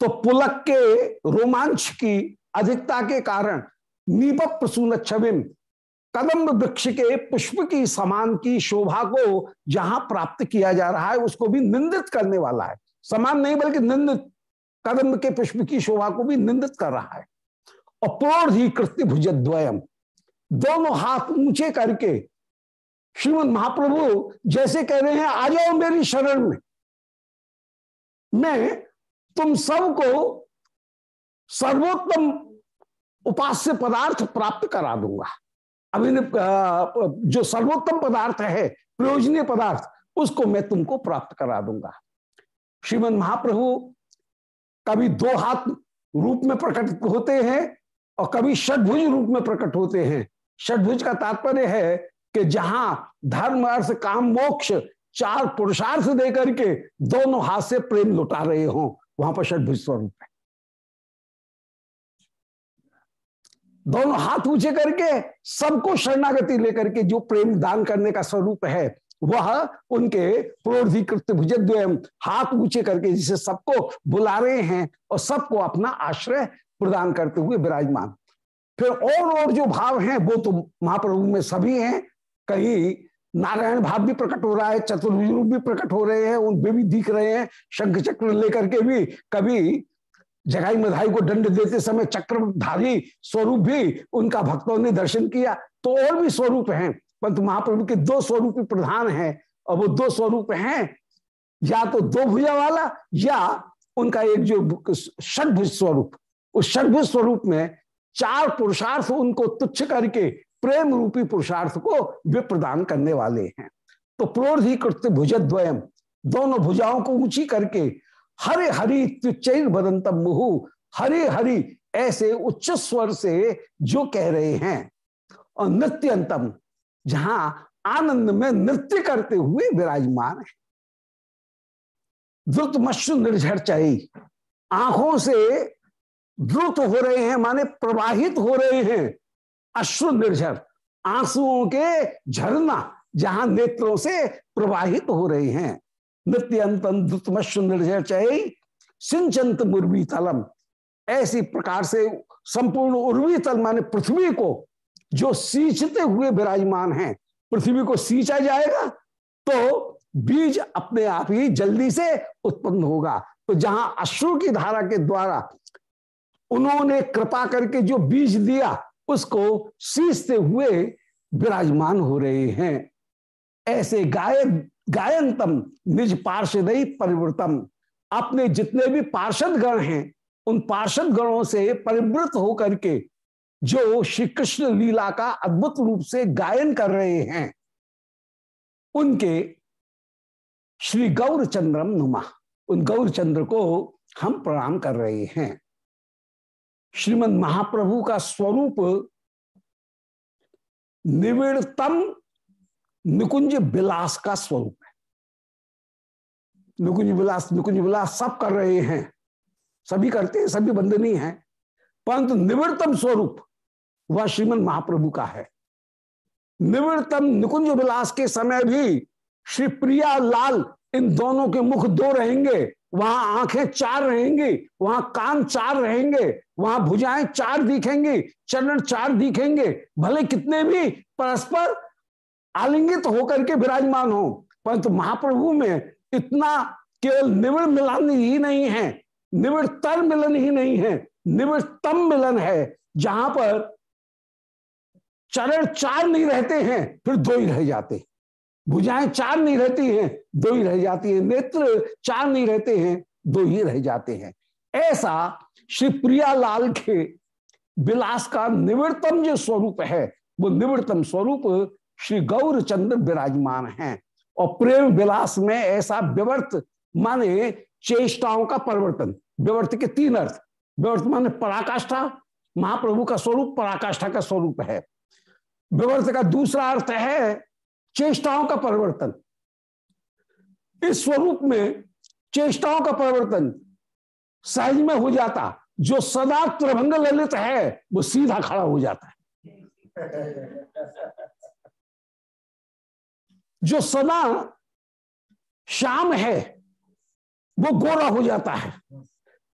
तो पुलक के रोमांच की अधिकता के कारण नीपक प्रसून छविम कदम वृक्ष के पुष्प की समान की शोभा को जहाँ प्राप्त किया जा रहा है, उसको भी निंदित करने वाला है। समान नहीं, बल्कि निंदित कदम के पुष्प की शोभा को भी निंदित कर रहा है। और प्रोढ़ कृत्य भुजद्वयम दोनों हाथ ऊँचे करके श्रीमद महाप्रभु जैसे कह रहे हैं, आ जाओ मेरी शरण में। मैं तुम सबको सर्वोत्तम उपास्य पदार्थ प्राप्त करा दूँगा। अभी जो सर्वोत्तम पदार्थ है, प्रयोजनीय पदार्थ, उसको मैं तुमको प्राप्त करा दूँगा। श्रीमद महाप्रभु कभी दो हाथ रूप में प्रकट होते हैं और कभी षडभुज रूप में प्रकट होते हैं। षडभुज का तात्पर्य है कि जहाँ धर्म, अर्थ, काम, मोक्ष चार पुरुषार्थ दे करके दोनों हाथ से प्रेम लुटा रहे हो, वहाँ पर षडभुज स्वरूप है दोनों हाथ ऊँचे करके सबको शरणागति लेकर के जो प्रेम दान करने का स्वरूप है, वह उनके प्रोधिकृत भुजद्वयम हाथ ऊँचे करके जिसे सबको बुला रहे हैं और सबको अपना आश्रय प्रदान करते हुए विराजमान। फिर और और जो भाव हैं, वो तो महाप्रभु में सभी हैं। कहीं नारायण भाव भी प्रकट हो रहा है, चतुर्भुज रूप भी प्रकट हो रहे हैं, उन भी दिख रहे हैं, शंख चक्र लेकर के भी कभी जगाई मधाई को दंड देते समय चक्रधारी स्वरूप भी उनका भक्तों ने दर्शन किया। तो और भी स्वरूप हैं परंतु महाप्रभु के दो स्वरूप प्रधान हैं। और वो दो स्वरूप हैं, या तो दो भुजा वाला, या उनका एक जो षडभुज स्वरूप। उस षडभुज स्वरूप में चार पुरुषार्थ उनको तुच्छ करके, प्रेम रूपी पुरुषार्थ को वे प्रदान करने वाले हैं। तो प्रोधि कृत्य भुजद्वयम, दोनों भुजाओं को ऊँची करके हरे हरि त्युच्चैर बदंतम मुहु, हरे हरि ऐसे उच्च स्वर से जो कह रहे हैं। और नृत्यंतम, जहाँ आनंद में नृत्य करते हुए विराजमान है। द्रुत मश्रु निर्झर चाहिए आँखों से द्रुत हो रहे हैं, माने प्रवाहित हो रहे हैं। अश्रु निर्झर, आंसुओं के झरना जहाँ नेत्रों से प्रवाहित हो रहे हैं। नित्यंतन निर्झर चाहिए सिंचंत मुर्वी तलम ऐसी प्रकार से संपूर्ण उर्वी तल माने पृथ्वी को, जो सींचते हुए विराजमान है, पृथ्वी को सींचा जाएगा तो बीज अपने आप ही जल्दी से उत्पन्न होगा। तो जहाँ अश्रु की धारा के द्वारा उन्होंने कृपा करके जो बीज दिया, उसको सींचते हुए विराजमान हो रहे हैं। ऐसे गाय गायनतम निज पार्षद परिवृतम। अपने जितने भी पार्षद गण हैं, उन पार्षद गणों से परिवृत होकर के जो श्री कृष्ण लीला का अद्भुत रूप से गायन कर रहे हैं, उनके श्री गौरचंद्रम नुमा, उन गौरचंद्र को हम प्रणाम कर रहे हैं। श्रीमद महाप्रभु का स्वरूप निविड़तम निकुंज विलास का स्वरूप है। निकुंज विलास निकुंज विलास सब कर रहे हैं। सभी करते हैं, सभी बंधनी हैं। परंतु निवृत्तम स्वरूप वह श्रीमद महाप्रभु का है। निवृत्तम निकुंज विलास के समय भी श्री प्रिया लाल इन दोनों के मुख दो रहेंगे। वहाँ आँखें चार रहेंगी, वहाँ कान चार रहेंगे, वहाँ भुजाएँ चार दिखेंगी, चरण चार दिखेंगे। भले कितने भी परस्पर आलिंगित होकर के विराजमान हो, परंतु महाप्रभु में इतना केवल निविड़ मिलन ही नहीं है निवृत्तर मिलन ही नहीं है निवृत्तम मिलन है, जहाँ पर चरण चार नहीं रहते हैं, फिर दो ही रह जाते हैं। भुजाएँ चार नहीं रहती हैं, दो ही रह जाती हैं। नेत्र चार नहीं रहते हैं, दो ही रह जाते हैं। ऐसा श्री प्रियालाल के विलास का निवृत्तम जो स्वरूप है, वो निवृत्तम स्वरूप श्री गौर चंद्र विराजमान है। और प्रेम विलास में ऐसा विवर्त माने चेष्टाओं का परिवर्तन। विवर्त के तीन अर्थ। विवर्त माने पराकाष्ठा। महाप्रभु का स्वरूप पराकाष्ठा का स्वरूप है। विवर्त का दूसरा अर्थ है चेष्टाओं का परिवर्तन। इस स्वरूप में चेष्टाओं का परिवर्तन सहज में हो जाता। जो सदा त्रिभंग ललित है, वो सीधा खड़ा हो जाता है। जो सदा शाम है, वो गोरा हो जाता है।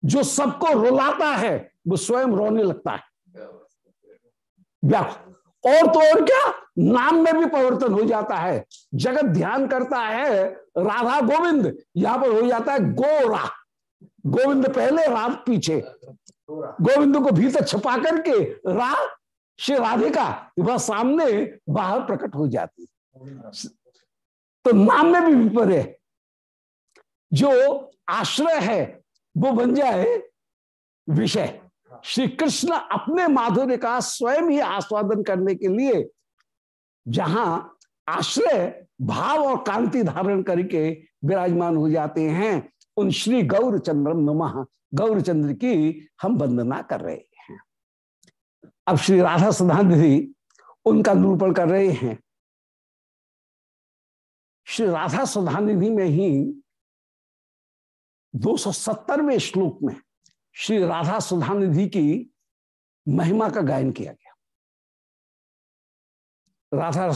जो सबको रुलाता है, वो स्वयं रोने लगता है। और तो और क्या? नाम में भी परिवर्तन हो जाता है। जगत ध्यान करता है, राधा गोविंद। यहाँ पर हो जाता है गोरा। गोविंद पहले, रात पीछे। गोविंद को भीतर छुपा करके रा श्री राधिका वह सामने बाहर प्रकट हो जाती। तो नाम में भी विपर जो आश्रय है, वो बन जाए विषय। श्री कृष्ण अपने माधुर्य का स्वयं ही आस्वादन करने के लिए जहाँ आश्रय, भाव और कांति धारण करके विराजमान हो जाते हैं, उन श्री गौर चंद्रम नुमा गौर चंद्र की हम वंदना कर रहे हैं। अब श्री राधा सदानिधि उनका निरूपण कर रहे हैं। श्री राधा सुधानिधि में ही दो सौ सत्तरवें श्लोक में श्री राधा सुधानिधि की महिमा का गायन किया गया। राधा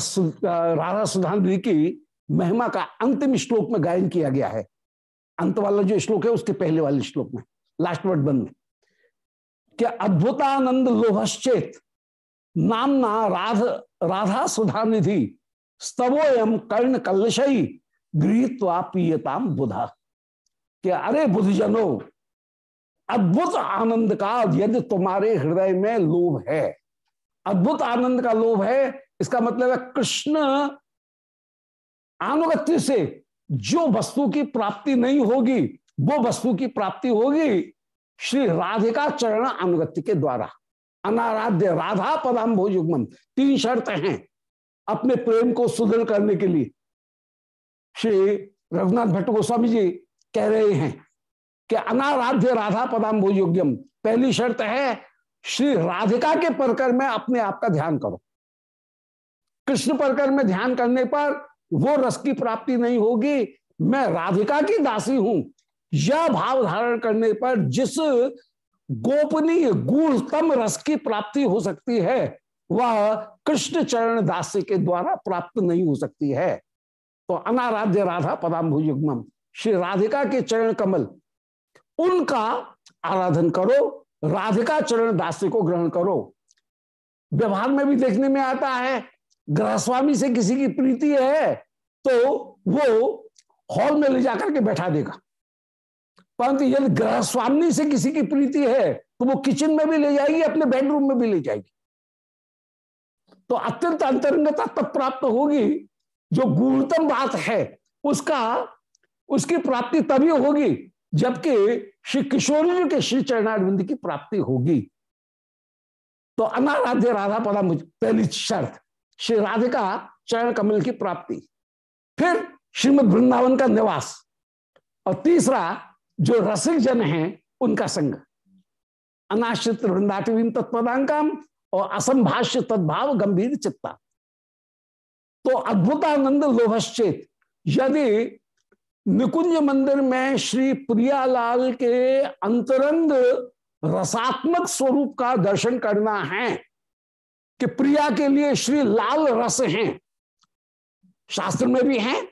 राधा सुधानिधि की महिमा का अंतिम श्लोक में गायन किया गया है। अंत वाला जो श्लोक है, उसके पहले वाले श्लोक में लास्ट वर्ड बंद में। क्या अद्भुतानंद लोभश्चेत नामना राध राधा सुधा स्तवोयम कर्ण कलशई गृहत्वा पीयताम बुधा। क्या अरे बुद्धजनो, अद्भुत आनंद का यदि तुम्हारे हृदय में लोभ है, अद्भुत आनंद का लोभ है, इसका मतलब है कृष्ण अनुगत्य से जो वस्तु की प्राप्ति नहीं होगी, वो वस्तु की प्राप्ति होगी श्री राधिका चरण अनुगत्य के द्वारा। अनाराध्य राधा पदाम भोजुगम तीन शर्त हैं। अपने प्रेम को सुदृढ़ करने के लिए। श्री रघुनाथ भट्ट गोस्वामी जी कह रहे हैं कि अनाराध्य राधा पदाम भोजोग्यम पहली शर्त है, श्री राधिका के परकर में अपने आप का ध्यान करो। कृष्ण परकर में ध्यान करने पर वो रस की प्राप्ति नहीं होगी। मैं राधिका की दासी हूँ। यह भाव धारण करने पर जिस गोपनीय, गूढ़तम रस की प्राप्ति हो सकती है वह कृष्ण चरण दासी के द्वारा प्राप्त नहीं हो सकती है। तो अनाराध्य राधा पदाम्भुयुग्म श्री राधिका के चरण कमल, उनका आराधन करो, राधिका चरण दासी को ग्रहण करो। व्यवहार में भी देखने में आता है, गृहस्वामी से किसी की प्रीति है तो वो हॉल में ले जाकर के बैठा देगा। परंतु यदि गृहस्वामी से किसी की प्रीति है तो वो किचन में भी ले जाएगी, अपने बेडरूम में भी ले जाएगी। तो अत्यंत अंतरंगता तब प्राप्त होगी जो गूढ़तम बात है। उसका, उसकी प्राप्ति तभी होगी जबकि श्री किशोर जी के श्री चरणारविंद की प्राप्ति होगी। तो अनाराध्य राधा पदा पहली शर्त, श्री राधिका चरण कमल की प्राप्ति। फिर श्रीमद वृंदावन का निवास और तीसरा जो रसिक जन है, उनका संग। अनाश्रित वृंदाटवीन तत्पदांकम और असंभाष्य तद्भाव गंभीर चित्ता। तो अद्भुतानंद लोभश्चेत, यदि निकुंज मंदिर में श्री प्रियालाल के अंतरंग रसात्मक स्वरूप का दर्शन करना है, कि प्रिया के लिए श्री लाल रस हैं, शास्त्र में भी हैं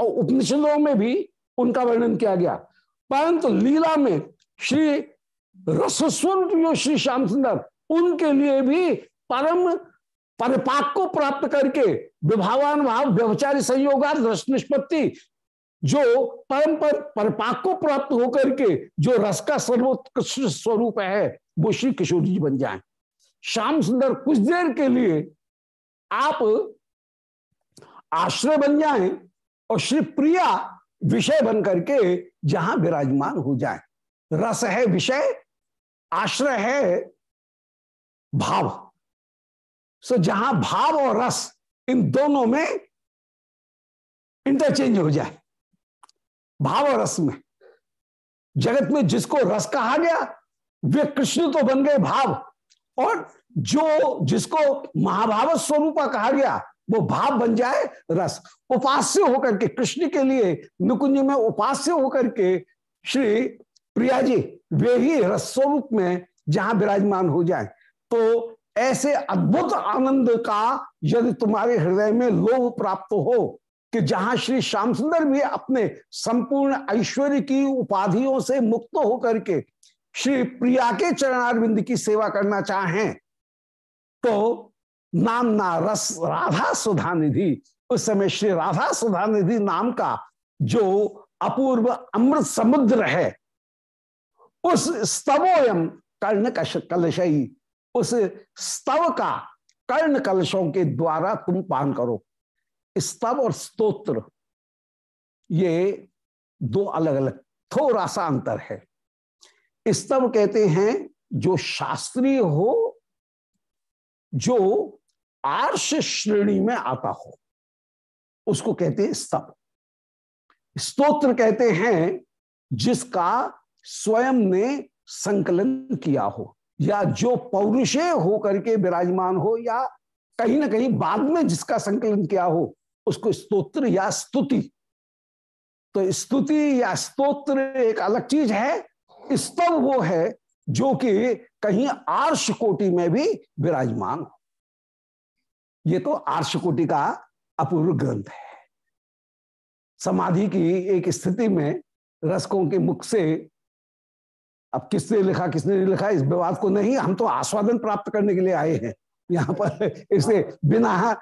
और उपनिषदों में भी उनका वर्णन किया गया। परंतु लीला में श्री रसस्वरूप जो श्री श्याम सुंदर उनके लिए भी परम परिपाक को प्राप्त करके विभावान भाव, व्यवचारी संयोगा निष्पत्ति, जो परम पर, परिपाक को प्राप्त होकर के जो रस का सर्वोत्कृष्ट स्वरूप है, वो श्री किशोर जी बन जाए। श्याम सुंदर, कुछ देर के लिए आप आश्रय बन जाए और श्री प्रिया विषय बन करके जहाँ विराजमान हो जाए। रस है विषय, आश्रय है भाव। सो जहाँ भाव और रस इन दोनों में इंटरचेंज हो जाए, भाव और रस में। जगत में जिसको रस कहा गया, वे कृष्ण तो बन गए भाव। और जो जिसको महाभाव स्वरूप कहा गया, वो भाव बन जाए रस। उपास्य होकर के, कृष्ण के लिए निकुंज में उपास्य होकर के श्री प्रिया जी, वे ही रस स्वरूप में जहाँ विराजमान हो जाए। तो ऐसे अद्भुत आनंद का यदि तुम्हारे हृदय में लोभ प्राप्त हो कि जहाँ श्री श्याम सुंदर भी अपने संपूर्ण ऐश्वर्य की उपाधियों से मुक्त होकर के श्री प्रिया के चरणारविंद की सेवा करना चाहें तो नाम ना रस राधा सुधा निधि उस समय श्री राधा सुधा निधि नाम का जो अपूर्व अमृत समुद्र है, उस स्तवोयम कर्ण कलशई उस स्तव का कर्ण कलशों के द्वारा तुम पान करो। स्तव और स्तोत्र, ये दो अलग अलग थोड़ा सा अंतर है। स्तव कहते हैं जो शास्त्रीय हो, जो आर्ष श्रेणी में आता हो, उसको कहते हैं स्तव। स्तोत्र कहते हैं जिसका स्वयं ने संकलन किया हो। या जो पौरुषे होकर के विराजमान हो, या कहीं ना कहीं बाद में जिसका संकलन किया हो, उसको स्तोत्र या स्तुति। तो स्तुति या स्तोत्र एक अलग चीज़ है, स्तव वो है जो कि कहीं आर्ष कोटि में भी विराजमान हो। ये तो आर्ष कोटि का अपूर्व ग्रंथ है। समाधि की एक स्थिति में रसकों के मुख से अब किसने लिखा, किसने नहीं लिखा, इस विवाद को नहीं, हम तो आस्वादन प्राप्त करने के लिए आए हैं। यहाँ पर इसे बिना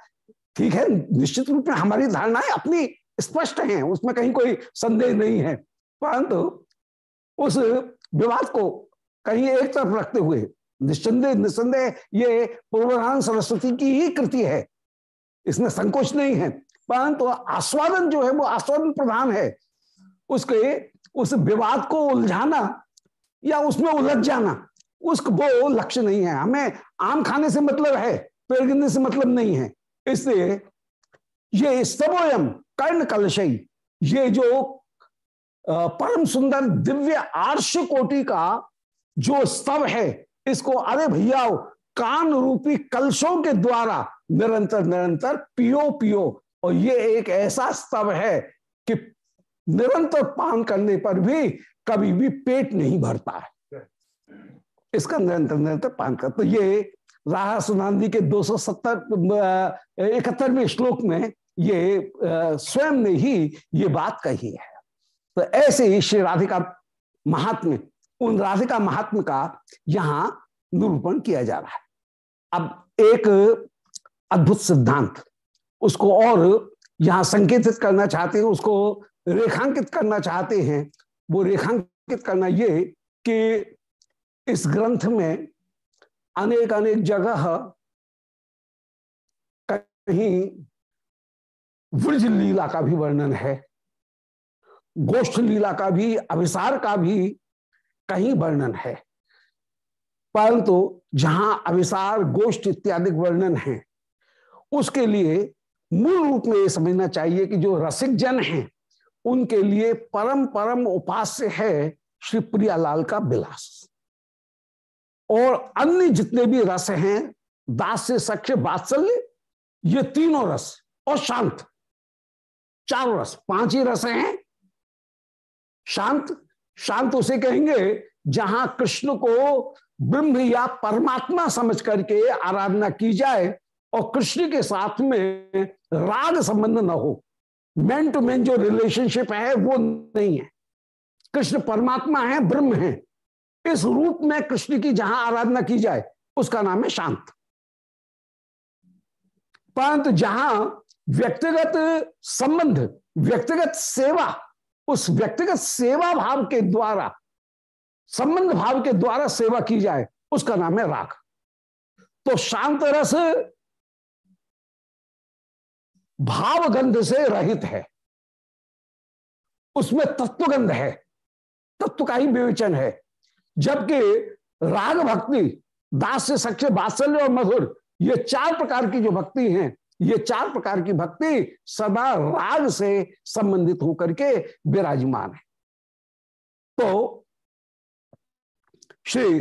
ठीक है, निश्चित रूप में हमारी धारणाएँ अपनी स्पष्ट हैं, उसमें कहीं कोई संदेह नहीं है। परंतु उस विवाद को कहीं एक तरफ़ रखते हुए निस्संदेह निस्संदेह, ये पूर्वधान सरस्वती की ही कृति है। इसमें संकोच नहीं है। परंतु आस्वादन जो है, वो आस्वादन प्रधान है। उसके, उस विवाद को उलझाना या उसमें उलझ जाना, उसको वो लक्ष्य नहीं है। हमें आम खाने से मतलब है, पेड़ गिरने से मतलब नहीं है। इसलिए ये स्तवोयम कर्ण कलशई, ये जो परम सुंदर दिव्य आर्ष कोटि का जो स्तव है, इसको अरे भैया, कान रूपी कलशों के द्वारा निरंतर निरंतर पियो पियो। और ये एक ऐसा स्तव है कि निरंतर पान करने पर भी कभी भी पेट नहीं भरता है। इसका निरंतर निरंतर पान कर। तो ये राहा सुनांदी के दो सौ सत्तर इकहत्तरवें श्लोक में ये स्वयं ने ही ये बात कही है। तो ऐसे ही श्री राधिका महात्म्य, उन राधिका महात्म का यहाँ निरूपण किया जा रहा है। अब एक अद्भुत सिद्धांत, उसको और यहाँ संकेतित करना चाहते हैं, उसको रेखांकित करना चाहते हैं वो रेखांकित करना ये कि इस ग्रंथ में अनेक अनेक जगह कहीं वृज लीला का भी वर्णन है, गोष्ठ लीला का भी, अभिसार का भी कहीं वर्णन है। परंतु तो जहाँ अभिसार, गोष्ठ इत्यादि वर्णन है, उसके लिए मूल रूप में यह समझना चाहिए कि जो रसिक जन हैं उनके लिए परम परम उपास्य है श्री प्रियालाल का विलास। और अन्य जितने भी रस हैं दास से सख्य बात्सल्य ये तीनों रस और शांत, चारों रस, पाँच ही रस हैं। शांत शांत उसे कहेंगे जहाँ कृष्ण को ब्रह्म या परमात्मा समझ करके आराधना की जाए और कृष्ण के साथ में राग संबंध न हो। मैन टू मैन जो रिलेशनशिप है, वो नहीं है। कृष्ण परमात्मा है, ब्रह्म है। इस रूप में कृष्ण की जहाँ आराधना की जाए, उसका नाम है शांत। परंतु जहाँ व्यक्तिगत संबंध, व्यक्तिगत सेवा, उस व्यक्तिगत सेवा भाव के द्वारा, संबंध भाव के द्वारा सेवा की जाए, उसका नाम है राग। तो शांत रस भावगंध से रहित है। उसमें तत्वगंध है। तत्व का ही विवेचन है। जबकि राग भक्ति दास से सच्चे बात्सल्य और मधुर, ये चार प्रकार की जो भक्ति है, ये चार प्रकार की भक्ति सदा राग से संबंधित होकर के विराजमान है। तो श्री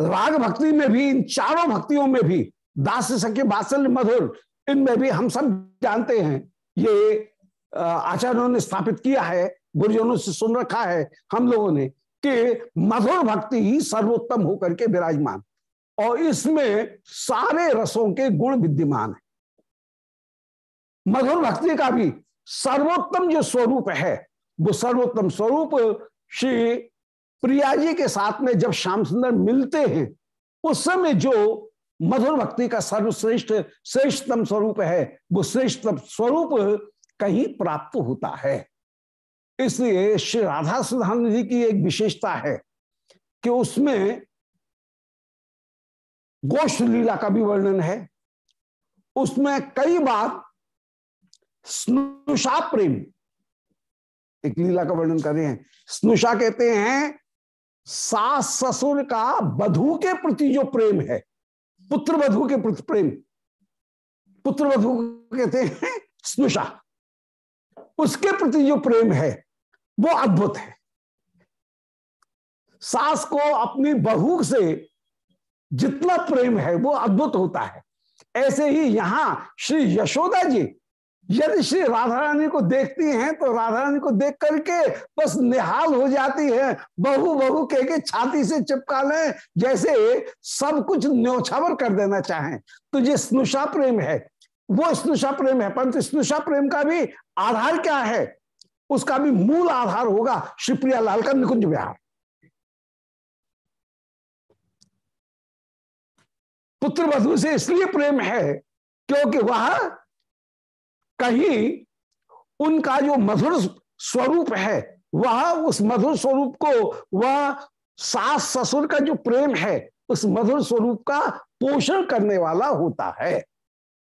राग भक्ति में भी, इन चारों भक्तियों में भी दास सख्य बात्सल्य मधुर इनमें भी हम सब जानते हैं, ये आचार्यों ने स्थापित किया है, गुरुजनों से सुन रखा है हम लोगों ने कि मधुर भक्ति ही सर्वोत्तम होकर के विराजमान। और इसमें सारे रसों के गुण विद्यमान है। मधुर भक्ति का भी सर्वोत्तम जो स्वरूप है, वो सर्वोत्तम स्वरूप श्री प्रिया जी के साथ में जब श्याम सुंदर मिलते हैं, उस समय जो मधुर भक्ति का सर्वश्रेष्ठ, श्रेष्ठतम स्वरूप है। वो श्रेष्ठतम स्वरूप कहीं प्राप्त होता है। इसलिए श्री राधा सुधानिधि की एक विशेषता है कि उसमें गोष्ठ लीला का भी वर्णन है। उसमें कई बार स्नुषा प्रेम, एक लीला का वर्णन कर रहे हैं। स्नुषा कहते हैं, सास ससुर का बधु के प्रति जो प्रेम है पुत्र वधु के प्रति प्रेम। पुत्र वधु कहते हैं स्नुषा। उसके प्रति जो प्रेम है, वो अद्भुत है। सास को अपनी बहू से जितना प्रेम है, वो अद्भुत होता है। ऐसे ही यहाँ श्री यशोदा जी यदि श्री राधा रानी को देखती हैं तो राधा रानी को देख करके बस निहाल हो जाती है। बहु बहु कह के छाती से चिपका लें, जैसे सब कुछ न्योछावर कर देना चाहें। तो ये स्नुषा प्रेम है। वो स्नुषा प्रेम है, परंतु स्नुषा प्रेम का भी आधार क्या है? उसका भी मूल आधार होगा शिवप्रिया लाल का निकुंज विहार। पुत्र वधु से इसलिए प्रेम है, क्योंकि वह कहीं उनका जो मधुर स्वरूप है, वह उस मधुर स्वरूप को, वह सास ससुर का जो प्रेम है, उस मधुर स्वरूप का पोषण करने वाला होता है।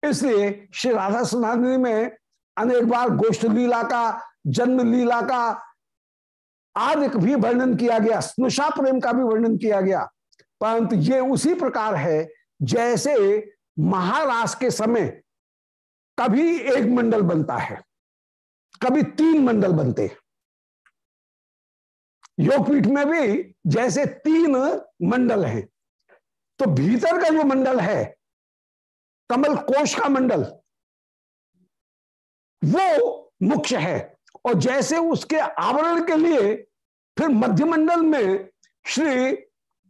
इसलिए श्री राधा सुनानी में अनेक बार गोष्ठ लीला का, जन्म लीला का आदि भी वर्णन किया गया, स्नुषा प्रेम का भी वर्णन किया गया। परंतु ये उसी प्रकार है, जैसे महाराज के समय कभी एक मंडल बनता है, कभी तीन मंडल बनते योगपीठ में भी जैसे तीन मंडल हैं तो भीतर का जो मंडल है, कमल कोश का मंडल, वो मुख्य है। और जैसे उसके आवरण के लिए फिर मध्य मंडल में श्री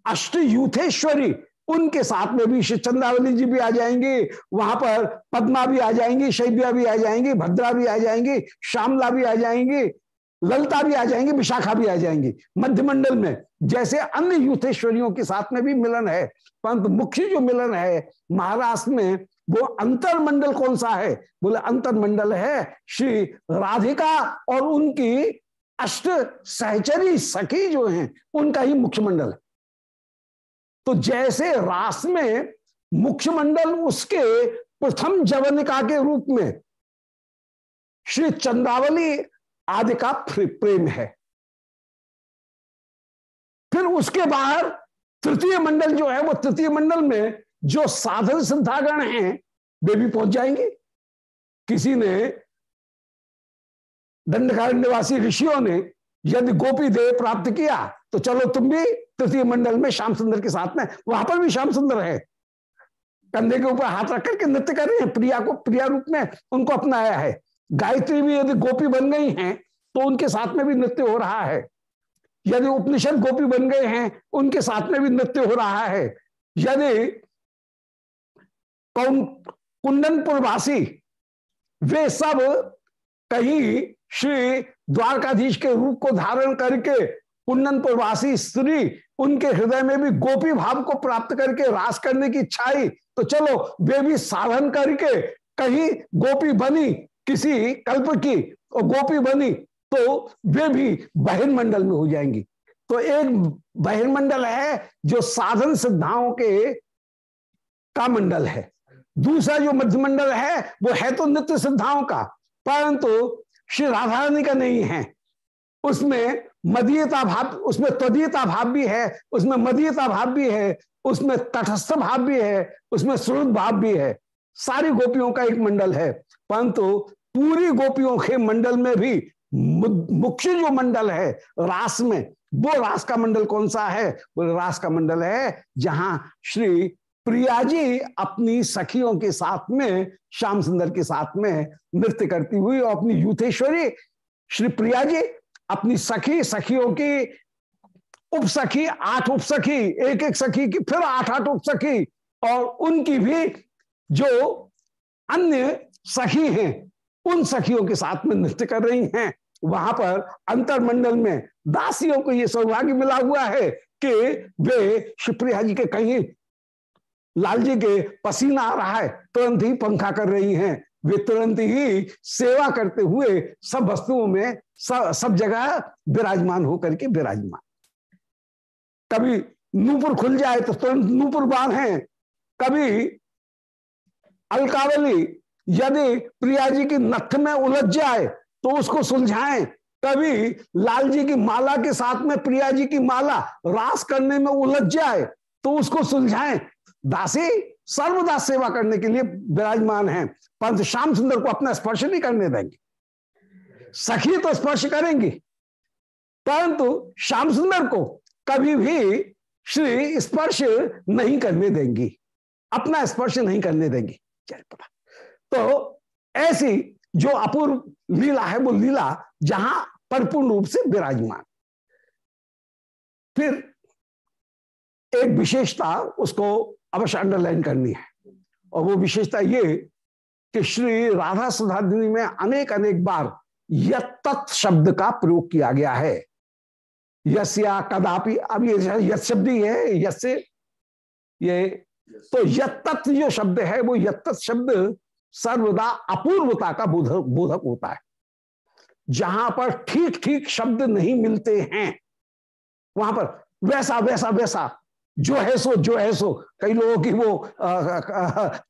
अष्ट यूथेश्वरी उनके साथ में भी श्री चंद्रावली जी भी आ जाएँगे, वहाँ पर पद्मा भी आ जाएँगी शैब्या भी आ जाएँगी, भद्रा भी आ जाएँगी, श्यामला भी आ जाएँगी, ललता भी आ जाएँगी, विशाखा भी आ जाएँगी। मध्यमंडल में जैसे अन्य यूथेश्वरियों के साथ में भी मिलन है, परंतु मुख्य जो मिलन है महाराष्ट्र में, वो अंतर मंडल कौन सा है? बोले अंतर मंडल है श्री राधिका और उनकी अष्ट सहचरी सखी जो हैं, उनका ही मुख्य मंडल है। तो जैसे रास में मुख्य मंडल उसके प्रथम जवनिका के रूप में श्री चंद्रावली आदि का प्रेम है। फिर उसके बाहर तृतीय मंडल जो है, वो तृतीय मंडल में जो साधन सिद्धागण हैं, वे भी पहुँच जाएँगे। किसी ने दंडकार निवासी ऋषियों ने यदि गोपी देव प्राप्त किया तो चलो तुम भी तृतीय मंडल में श्याम सुंदर के साथ में, वहाँ पर भी श्याम सुंदर है। कंधे के ऊपर हाथ रख करके नृत्य कर रहे हैं। प्रिया को, प्रिया रूप में उनको अपनाया है। गायत्री भी यदि गोपी बन गई हैं तो उनके साथ में भी नृत्य हो रहा है। यदि उपनिषद गोपी बन गए हैं, उनके साथ में भी नृत्य हो रहा है। यदि कौन, कुंदनपुर वासी, वे सब कहीं श्री द्वारकाधीश के रूप को धारण करके कुंदनपुर वासी स्त्री उनके हृदय में भी गोपी भाव को प्राप्त करके रास करने की इच्छा आई तो चलो वे भी साधन करके कहीं गोपी बनी, किसी कल्प की और गोपी बनी तो वे भी बहन मंडल में हो जाएँगी। तो एक बहन मंडल है जो साधन सिद्धाओं के का मंडल है। दूसरा जो मध्य मंडल है, वो है तो नित्य सिद्धाओं का, परंतु श्री राधा रानी का नहीं है। उसमें मदीयता भाव, उसमें तदीयता भाव भी है, उसमें मदीयता भाव भी है, उसमें तटस्थ भाव भी है, उसमें श्रुत भाव भी है। सारी गोपियों का एक मंडल है, परंतु पूरी गोपियों के मंडल में भी मुख्य जो मंडल है, रास में, वो रास का मंडल कौन सा है? वो रास का मंडल है, जहाँ श्री प्रिया जी अपनी सखियों के साथ में, श्याम सुंदर के साथ में नृत्य करती हुई और अपनी यूथेश्वरी श्री प्रिया जी अपनी सखी, सखियों की उप सखी आठ उप सखी एक एक सखी की, फिर आठ आठ उप सखी और उनकी भी जो अन्य सखी हैं, उन सखियों के साथ में नृत्य कर रही हैं। वहाँ पर अंतरमंडल में दासियों को यह सौभाग्य मिला हुआ है कि वे शिवप्रिया जी के कहीं लाल जी के पसीना आ रहा है, तुरंत ही पंखा कर रही हैं। वे तुरंत ही सेवा करते हुए सब वस्तुओं में सब सब जगह विराजमान होकर के विराजमान। कभी नूपुर खुल जाए तो तुरंत नूपुर बाँध है। कभी अलकावली, यदि प्रिया जी की नथ में उलझ जाए तो उसको सुलझाएँ। कभी लाल जी की माला के साथ में प्रिया जी की माला रास करने में उलझ जाए तो उसको सुलझाएँ। दासी, सर्वदा सेवा करने के लिए विराजमान है। परंतु श्याम सुंदर को अपना स्पर्श नहीं करने देंगे। सखी तो स्पर्श करेंगी। परंतु श्याम सुंदर को कभी भी श्री स्पर्श नहीं करने देंगी। अपना स्पर्श नहीं करने देंगी। पता तो ऐसी जो अपूर्व लीला है, वो लीला जहाँ परिपूर्ण रूप से विराजमान। फिर एक विशेषता उसको अवश्य अंडरलाइन करनी है। और वो विशेषता ये कि श्री राधा सुधाधिनी में अनेक अनेक बार यत शब्द का प्रयोग किया गया है। यस या कदापि, अब ये यथ शब्द ही है यस ये तो यत्त जो शब्द है, वो यत्त शब्द सर्वदा अपूर्वता का बोधक बोधक होता है। जहाँ पर ठीक ठीक शब्द नहीं मिलते हैं, वहाँ पर वैसा वैसा वैसा, जो है सो, जो है सो, कई लोगों की वो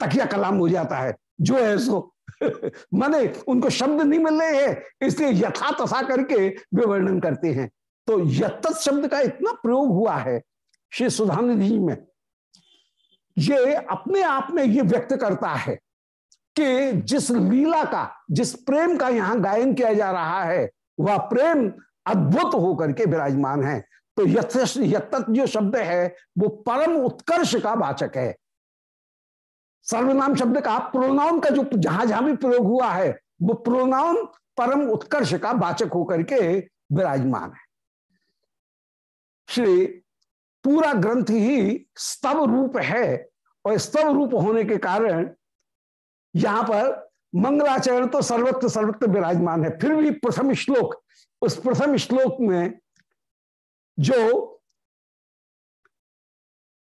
तकिया कलाम हो जाता है, जो है सो माने उनको शब्द नहीं मिल रहे हैं, इसलिए यथा तथा करके वे वर्णन करते हैं। तो यत्त शब्द का इतना प्रयोग हुआ है श्री सुधानिधि जी में। ये अपने आप में ये व्यक्त करता है कि जिस लीला का, जिस प्रेम का यहाँ गायन किया जा रहा है, वह प्रेम अद्भुत होकर के विराजमान है। तो यथ यत जो शब्द है, वो परम उत्कर्ष का वाचक है। सर्वनाम शब्द का प्रोनाउन का जो जहाँ जहाँ भी प्रयोग हुआ है, वो प्रोनाउन परम उत्कर्ष का वाचक होकर के विराजमान है। श्री पूरा ग्रंथ ही स्तव रूप है और स्तव रूप होने के कारण यहाँ पर मंगलाचरण तो सर्वत्र सर्वत्र विराजमान है। फिर भी प्रथम श्लोक, उस प्रथम श्लोक में जो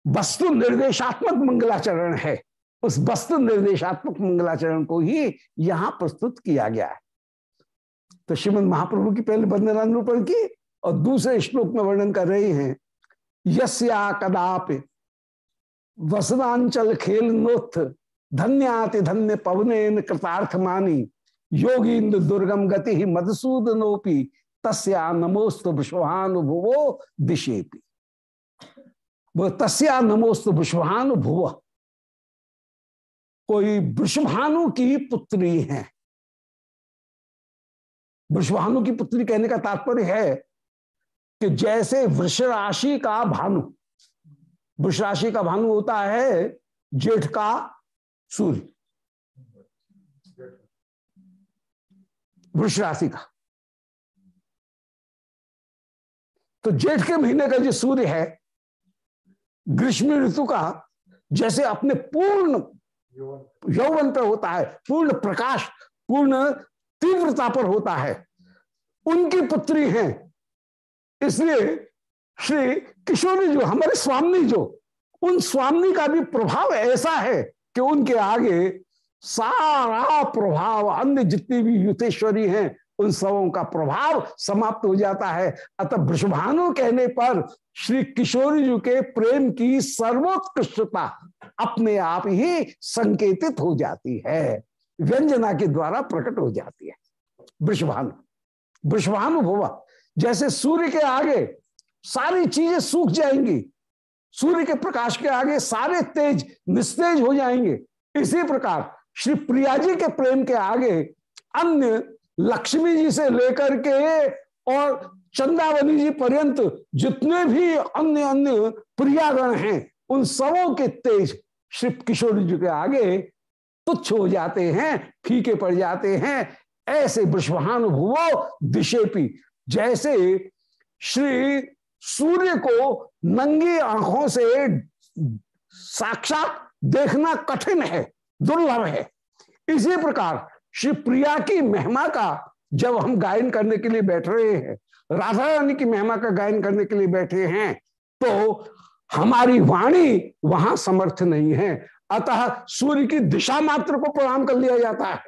वस्तु निर्देशात्मक मंगलाचरण है उस वस्तु निर्देशात्मक मंगलाचरण को ही यहाँ प्रस्तुत किया गया है। तो श्रीमद महाप्रभु की पहले वंदना निरूपण की और दूसरे श्लोक में वर्णन कर रहे हैं, यस्या कदाप वसनांचल खेल नोत्थ धन्याति धन्य पवनेन कृतार्थ मानी योगीन्द्र दुर्गम गति ही मधुसूदनोपी तस्या नमोस्त विश्वानुभुवो दिशेपी वो तस्या नमोस्त विश्वानुभुव कोई वृषभानु की पुत्री है। वृषभानु की पुत्री कहने का तात्पर्य है कि जैसे वृष राशि का भानु, वृष राशि का भानु होता है जेठ का सूर्य। वृष राशि का। तो जेठ के महीने का जो सूर्य है, ग्रीष्म ऋतु का, जैसे अपने पूर्ण यौवन पर होता है, पूर्ण प्रकाश, पूर्ण तीव्रता पर होता है। उनकी पुत्री हैं। इसलिए श्री किशोरी जो, हमारे स्वामी जो, उन स्वामी का भी प्रभाव ऐसा है कि उनके आगे सारा प्रभाव, अन्य जितनी भी युतेश्वरी हैं उन सबों का प्रभाव समाप्त हो जाता है। अतः वृषभानु कहने पर श्री किशोरी जी के प्रेम की सर्वोत्कृष्टता अपने आप ही संकेतित हो जाती है। व्यंजना के द्वारा प्रकट हो जाती है। वृषभानु वृषभानु भुवा, जैसे सूर्य के आगे सारी चीज़ें सूख जाएँगी, सूर्य के प्रकाश के आगे सारे तेज, निस्तेज हो जाएँगे। इसी प्रकार श्री प्रिया जी के प्रेम के आगे अन्य लक्ष्मी जी से लेकर के और चंदावनी जी पर्यंत जितने भी अन्य अन्य प्रियागण हैं, उन सबों के तेज श्री किशोर जी के आगे तुच्छ हो जाते हैं, फीके पड़ जाते हैं। ऐसे विश्वानुभुवो दिशेपी। जैसे श्री सूर्य को नंगी आँखों से साक्षात देखना कठिन है, दुर्लभ है। इसी प्रकार श्री प्रिया की महिमा का जब हम गायन करने के लिए बैठ रहे हैं, राधा रानी की महिमा का गायन करने के लिए बैठे हैं तो हमारी वाणी वहाँ समर्थ नहीं है। अतः सूर्य की दिशा मात्र को प्रणाम कर लिया जाता है।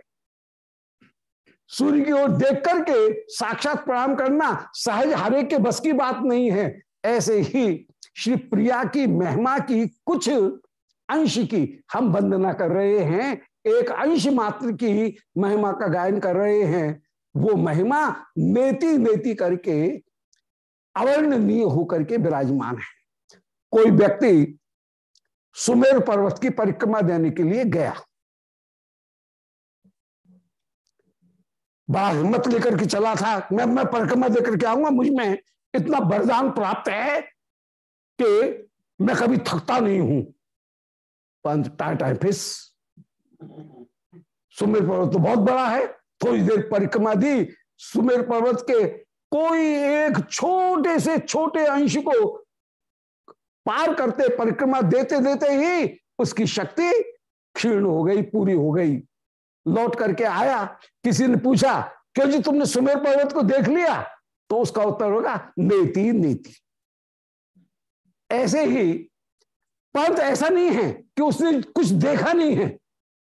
सूर्य की ओर देख करके साक्षात प्रणाम करना सहज हरे के बस की बात नहीं है। ऐसे ही श्री प्रिया की महिमा की कुछ अंश की हम वंदना कर रहे हैं। एक अंश मात्र की महिमा का गायन कर रहे हैं। वो महिमा नेति नेति करके अवर्णनीय होकर के विराजमान है। कोई व्यक्ति सुमेर पर्वत की परिक्रमा देने के लिए गया, बड़ा हिम्मत लेकर के चला था, मैं मैं परिक्रमा देकर के आऊँगा, मुझमें इतना वरदान प्राप्त है कि मैं कभी थकता नहीं हूँ। परंतु टाइम फिस सुमेर पर्वत तो बहुत बड़ा है। थोड़ी देर परिक्रमा दी। सुमेर पर्वत के कोई एक छोटे से छोटे अंश को पार करते, परिक्रमा देते देते ही उसकी शक्ति क्षीण हो गई, पूरी हो गई। लौट करके आया। किसी ने पूछा, क्यों जी तुमने सुमेर पर्वत को देख लिया? तो उसका उत्तर होगा, नेति, नीति। ऐसे ही पर्वत ऐसा नहीं है कि उसने कुछ देखा नहीं है।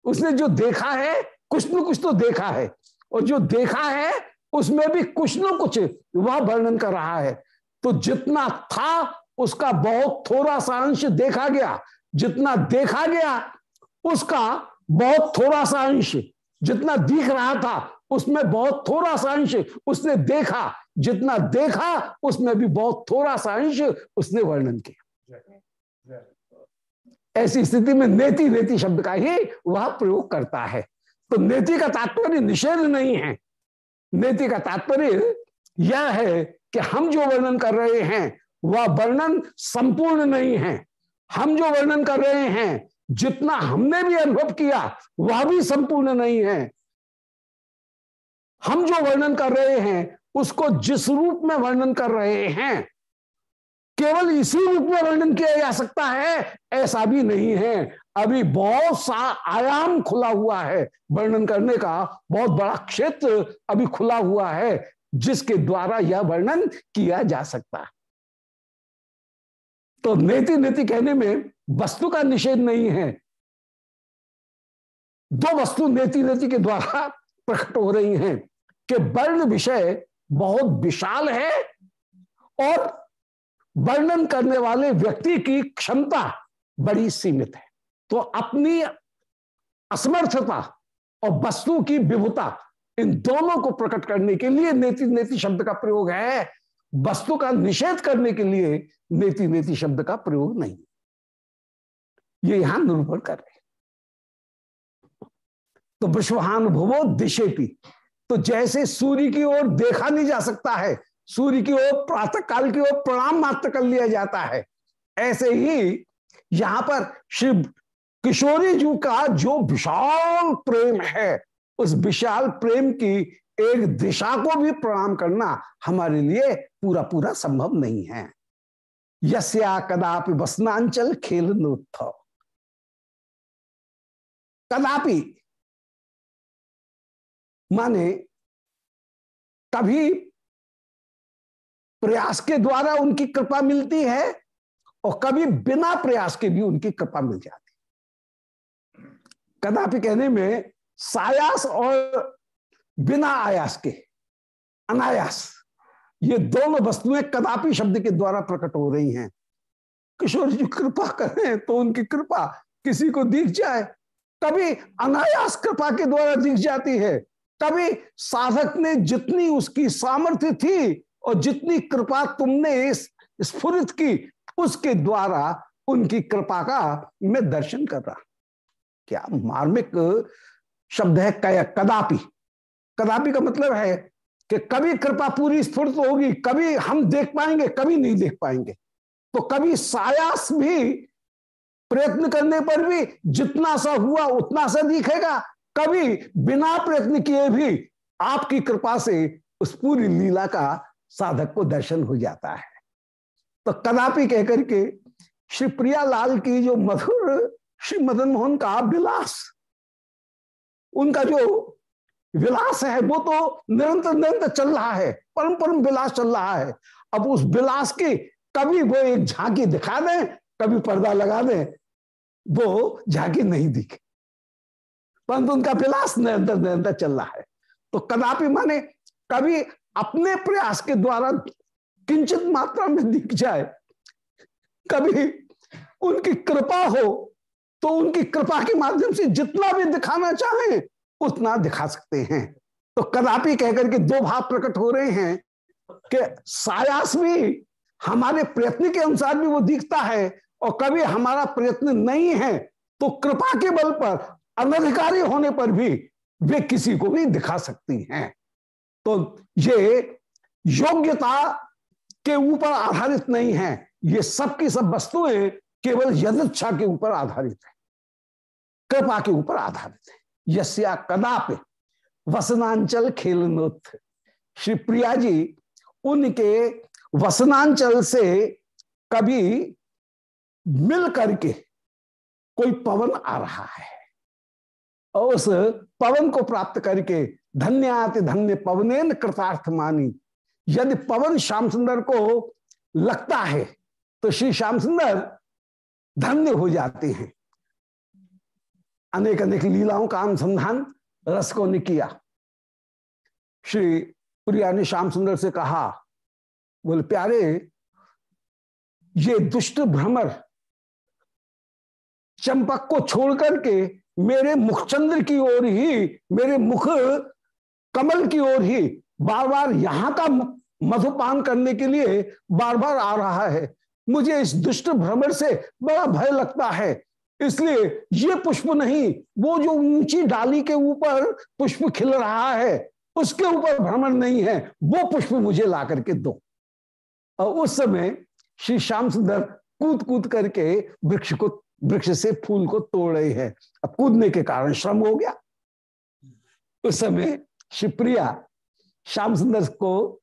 उसने जो देखा है, कुछ न कुछ तो देखा है। और जो देखा है, उसमें भी कुछ न कुछ वह वर्णन कर रहा है। तो जितना था, उसका बहुत थोड़ा सा अंश देखा गया। जितना देखा गया, उसका बहुत थोड़ा सा अंश। जितना दिख रहा था, उसमें बहुत थोड़ा सा अंश उसने देखा। जितना देखा, उसमें भी बहुत थोड़ा सा अंश उसने वर्णन किया। ऐसी स्थिति में नेति नेति शब्द का ही वह प्रयोग करता है। तो नेति का तात्पर्य निषेध नहीं है। नेति का तात्पर्य यह है कि हम जो वर्णन कर रहे हैं, वह वर्णन संपूर्ण नहीं है। हम जो वर्णन कर रहे हैं, जितना हमने भी अनुभव किया, वह भी संपूर्ण नहीं है। हम जो वर्णन कर रहे हैं, उसको जिस रूप में वर्णन कर रहे हैं केवल इसी रूप में वर्णन किया जा सकता है, ऐसा भी नहीं है। अभी बहुत सा आयाम खुला हुआ है। वर्णन करने का बहुत बड़ा क्षेत्र अभी खुला हुआ है, जिसके द्वारा यह वर्णन किया जा सकता है। तो नेति नेति कहने में वस्तु का निषेध नहीं है। दो वस्तु नेति नेति के द्वारा प्रकट हो रही हैं कि वर्ण विषय बहुत विशाल है और वर्णन करने वाले व्यक्ति की क्षमता बड़ी सीमित है। तो अपनी असमर्थता और वस्तु की विभुता इन दोनों को प्रकट करने के लिए नेति नेति शब्द का प्रयोग है। वस्तु का निषेध करने के लिए नेति नेति शब्द का प्रयोग नहीं ये यहाँ निरूपण कर रहे तो विश्वानुभवो दिशेपी। तो जैसे सूर्य की ओर देखा नहीं जा सकता है सूर्य की ओर प्रातः काल की ओर प्रणाम मात्र कर लिया जाता है। ऐसे ही यहाँ पर श्री किशोरी जी का जो विशाल प्रेम है, उस विशाल प्रेम की एक दिशा को भी प्रणाम करना हमारे लिए पूरा पूरा संभव नहीं है। यस्या कदापि वसनांचल खेल नोत्थव कदापि माने कभी प्रयास के द्वारा उनकी कृपा मिलती है और कभी बिना प्रयास के भी उनकी कृपा मिल जाती कदापि कहने में सायास और बिना आयास के, अनायास, ये दोनों वस्तुएँ कदापि शब्द के द्वारा प्रकट हो रही हैं। किशोर जी कृपा करें तो उनकी कृपा किसी को दिख जाए। कभी अनायास कृपा के द्वारा दिख जाती है। कभी साधक ने जितनी उसकी सामर्थ्य थी और जितनी कृपा तुमने इस स्फुरित की, उसके द्वारा उनकी कृपा का मैं दर्शन कर रहा। क्या मार्मिक शब्द है कया, कदापि। कदापि का मतलब है कि कभी कृपा पूरी स्फुरित होगी, कभी हम देख पाएँगे, कभी नहीं देख पाएँगे। तो कभी सायास भी प्रयत्न करने पर भी जितना सा हुआ, उतना सा दिखेगा। कभी बिना प्रयत्न किए भी आपकी कृपा से उस पूरी लीला का साधक को दर्शन हो जाता है। तो कदापि कहकर के श्री प्रिया लाल की जो मधुर, श्री मदन मोहन का विलास उनका जो विलास है, वो तो निरंतर निरंतर चल रहा है, परम परम विलास चल रहा है। अब उस विलास की कभी वो एक झांकी दिखा दें, कभी पर्दा लगा दें, वो झांकी नहीं दिखे। परंतु उनका विलास निरंतर निरंतर चल रहा है। तो कदापि माने कभी अपने प्रयास के द्वारा किंचित मात्रा में दिख जाए, कभी उनकी कृपा हो तो उनकी कृपा के माध्यम से जितना भी दिखाना चाहें, उतना दिखा सकते हैं। तो कदापि कहकर के दो भाव प्रकट हो रहे हैं कि सायास भी हमारे प्रयत्न के अनुसार भी वो दिखता है और कभी हमारा प्रयत्न नहीं है तो कृपा के बल पर, अनधिकारी होने पर भी वे किसी को भी दिखा सकती हैं। तो ये योग्यता के ऊपर आधारित नहीं है। ये सब की सब वस्तुएँ केवल यदच्छा के ऊपर आधारित है। कृपा के ऊपर आधारित है। यस्या कदाप वसनांचल खेलनोत्थ श्री प्रिया जी, उनके वसनांचल से कभी मिल करके कोई पवन आ रहा है। और उस पवन को प्राप्त करके धन्याति धन्य पवनेन कृतार्थ मानी यदि पवन श्याम सुंदर को लगता है तो श्री श्याम सुंदर धन्य हो जाते हैं। अनेक अनेक लीलाओं का अनुसंधान रसको ने किया। श्री प्रिया ने श्याम सुंदर से कहा, बोले, प्यारे, ये दुष्ट भ्रमर चंपक को छोड़ करके मेरे मुखचंद्र की ओर ही, मेरे मुख कमल की ओर ही बार बार यहाँ का मधुपान करने के लिए बार बार आ रहा है। मुझे इस दुष्ट भ्रमर से बड़ा भय लगता है। इसलिए ये पुष्प नहीं, वो जो ऊँची डाली के ऊपर पुष्प खिल रहा है, उसके ऊपर भ्रमण नहीं है, वो पुष्प मुझे ला करके दो। और उस समय श्री श्याम सुंदर कूद कूद करके वृक्ष को वृक्ष से फूल को तोड़ रहे हैं। अब कूदने के कारण श्रम हो गया। उस समय शिवप्रिया श्याम सुंदर को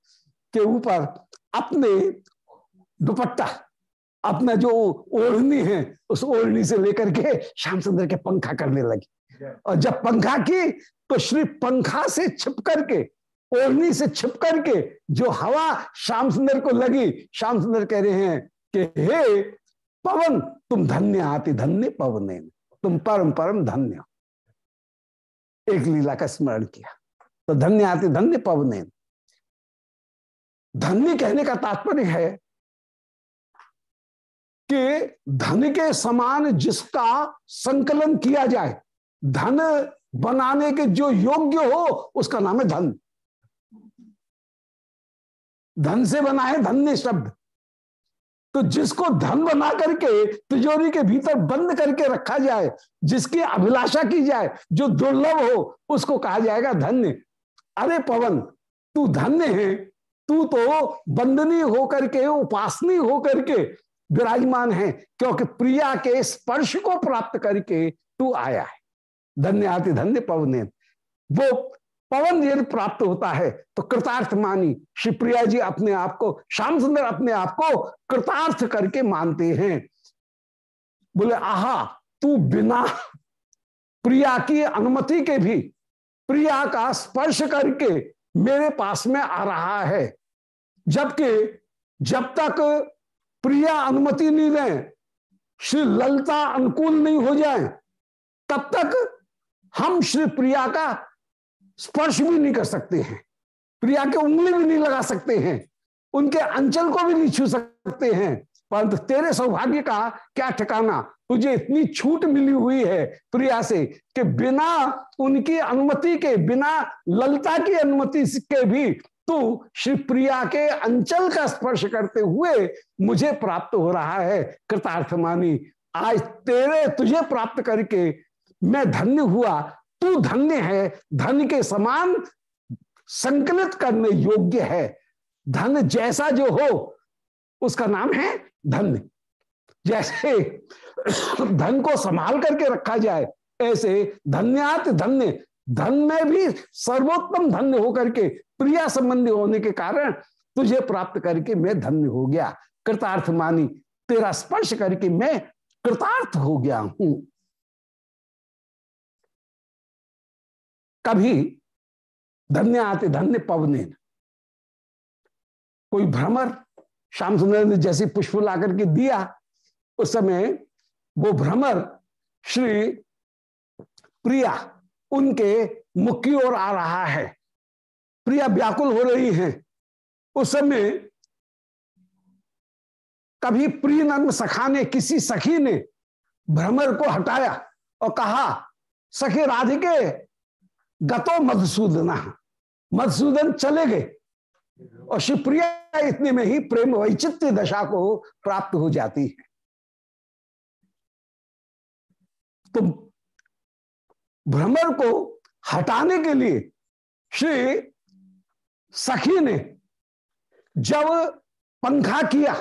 के ऊपर अपने दुपट्टा, अपना जो ओढ़नी है, उस ओढ़नी से लेकर के श्याम सुंदर के पंखा करने लगी। और जब पंखा की तो श्री पंखा से छिप करके, ओढ़नी से छिप करके जो हवा श्याम सुंदर को लगी, श्याम सुंदर कह रहे हैं कि, हे पवन, तुम धन्य आती धन्य पवन। तुम परम परम धन्य। एक लीला का स्मरण किया। तो धन्य आती धन्य पवन। धन्य कहने का तात्पर्य है कि धन के समान जिसका संकलन किया जाए, धन बनाने के जो योग्य हो, उसका नाम है धन। धन से बना है धन्य शब्द। तो जिसको धन बना करके तिजोरी के भीतर बंद करके रखा जाए, जिसकी अभिलाषा की जाए, जो दुर्लभ हो, उसको कहा जाएगा धन्य। अरे पवन, तू धन्य है। तू तो बंदनी होकर के, उपासनी होकर के विराजमान है, क्योंकि प्रिया के स्पर्श को प्राप्त करके तू आया है। धन्य आति धन्य पवन वो पवन यदि प्राप्त होता है तो कृतार्थ मानी। शिवप्रिया जी अपने आप को, श्याम सुंदर अपने आप को कृतार्थ करके मानते हैं। बोले, आहा, तू बिना प्रिया की अनुमति के भी प्रिया का स्पर्श करके मेरे पास में आ रहा है। जबकि जब तक प्रिया अनुमति नहीं दें श्री ललता अनुकूल नहीं हो जाए, तब तक हम श्री प्रिया का स्पर्श भी नहीं कर सकते हैं। प्रिया के उंगली भी नहीं लगा सकते हैं। उनके अंचल को भी नहीं छू सकते हैं। परंतु तेरे सौभाग्य का क्या ठिकाना? तुझे इतनी छूट मिली हुई है प्रिया से कि बिना उनकी अनुमति के, बिना ललता की अनुमति के भी तू श्री प्रिया के अंचल का स्पर्श करते हुए मुझे प्राप्त हो रहा है। कृतार्थ मानी, आज तेरे तुझे प्राप्त करके मैं धन्य हुआ। तू धन्य है, धन के समान संकलित करने योग्य है। धन जैसा जो हो, उसका नाम है धन्य जैसे धन को संभाल करके रखा जाए, ऐसे धन्यात धन्य। धन में भी सर्वोत्तम धन्य होकर के, प्रिया संबंधी होने के कारण तुझे प्राप्त करके मैं धन्य हो गया। कृतार्थ मानी, तेरा स्पर्श करके मैं कृतार्थ हो गया हूँ। कभी धन्य आते, धन्य पवने कोई भ्रमर श्याम सुंदर ने जैसे पुष्प ला करके दिया, उस समय वो भ्रमर श्री प्रिया उनके मुख की ओर आ रहा है। प्रिया व्याकुल हो रही है। उस समय कभी प्रिय नंद सखा ने, किसी सखी ने भ्रमर को हटाया और कहा, सखी राधिके गतो मधुसूदना। मधुसूदन चले गए। और शिवप्रिया इतने में ही प्रेम वैचित्र दशा को प्राप्त हो जाती है। तो भ्रमर को हटाने के लिए श्री सखी ने जब पंखा किया,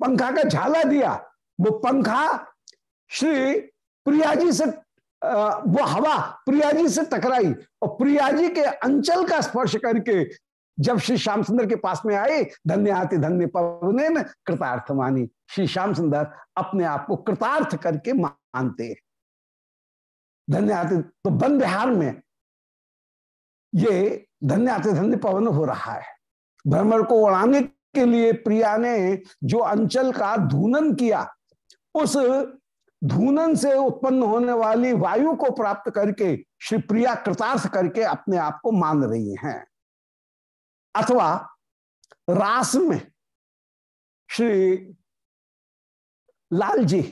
पंखा का झाला दिया, वो पंखा श्री प्रिया जी से वो हवा प्रिया जी से टकराई और प्रिया जी के अंचल का स्पर्श करके जब श्री श्याम सुंदर के पास में आए धन्य आते धन्य पवने कृतार्थ मानी। श्री श्याम सुंदर अपने आप को कृतार्थ करके मानते। धन्य आते तो बन बिहार में ये धन्य आते धन्य पवन हो रहा है। भ्रमर को उड़ाने के लिए प्रिया ने जो अंचल का धूनन किया, उस धूनन से उत्पन्न होने वाली वायु को प्राप्त करके श्री प्रिया कृतार्थ करके अपने आप को मान रही हैं। अथवा रास में श्री लाल जी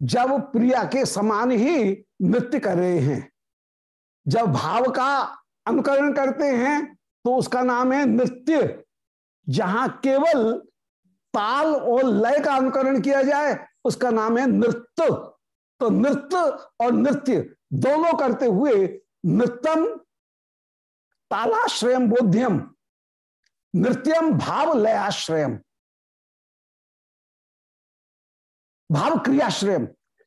जब प्रिया के समान ही नृत्य कर रहे हैं, जब भाव का अनुकरण करते हैं तो उसका नाम है नृत्य, जहाँ केवल ताल और लय का अनुकरण किया जाए, उसका नाम है नृत्य। तो नृत्य और नृत्य दोनों करते हुए नृत्यम तालाश्रयम बोध्यम, नृत्यम भाव लयाश्रयम, भाव क्रियाश्रयम।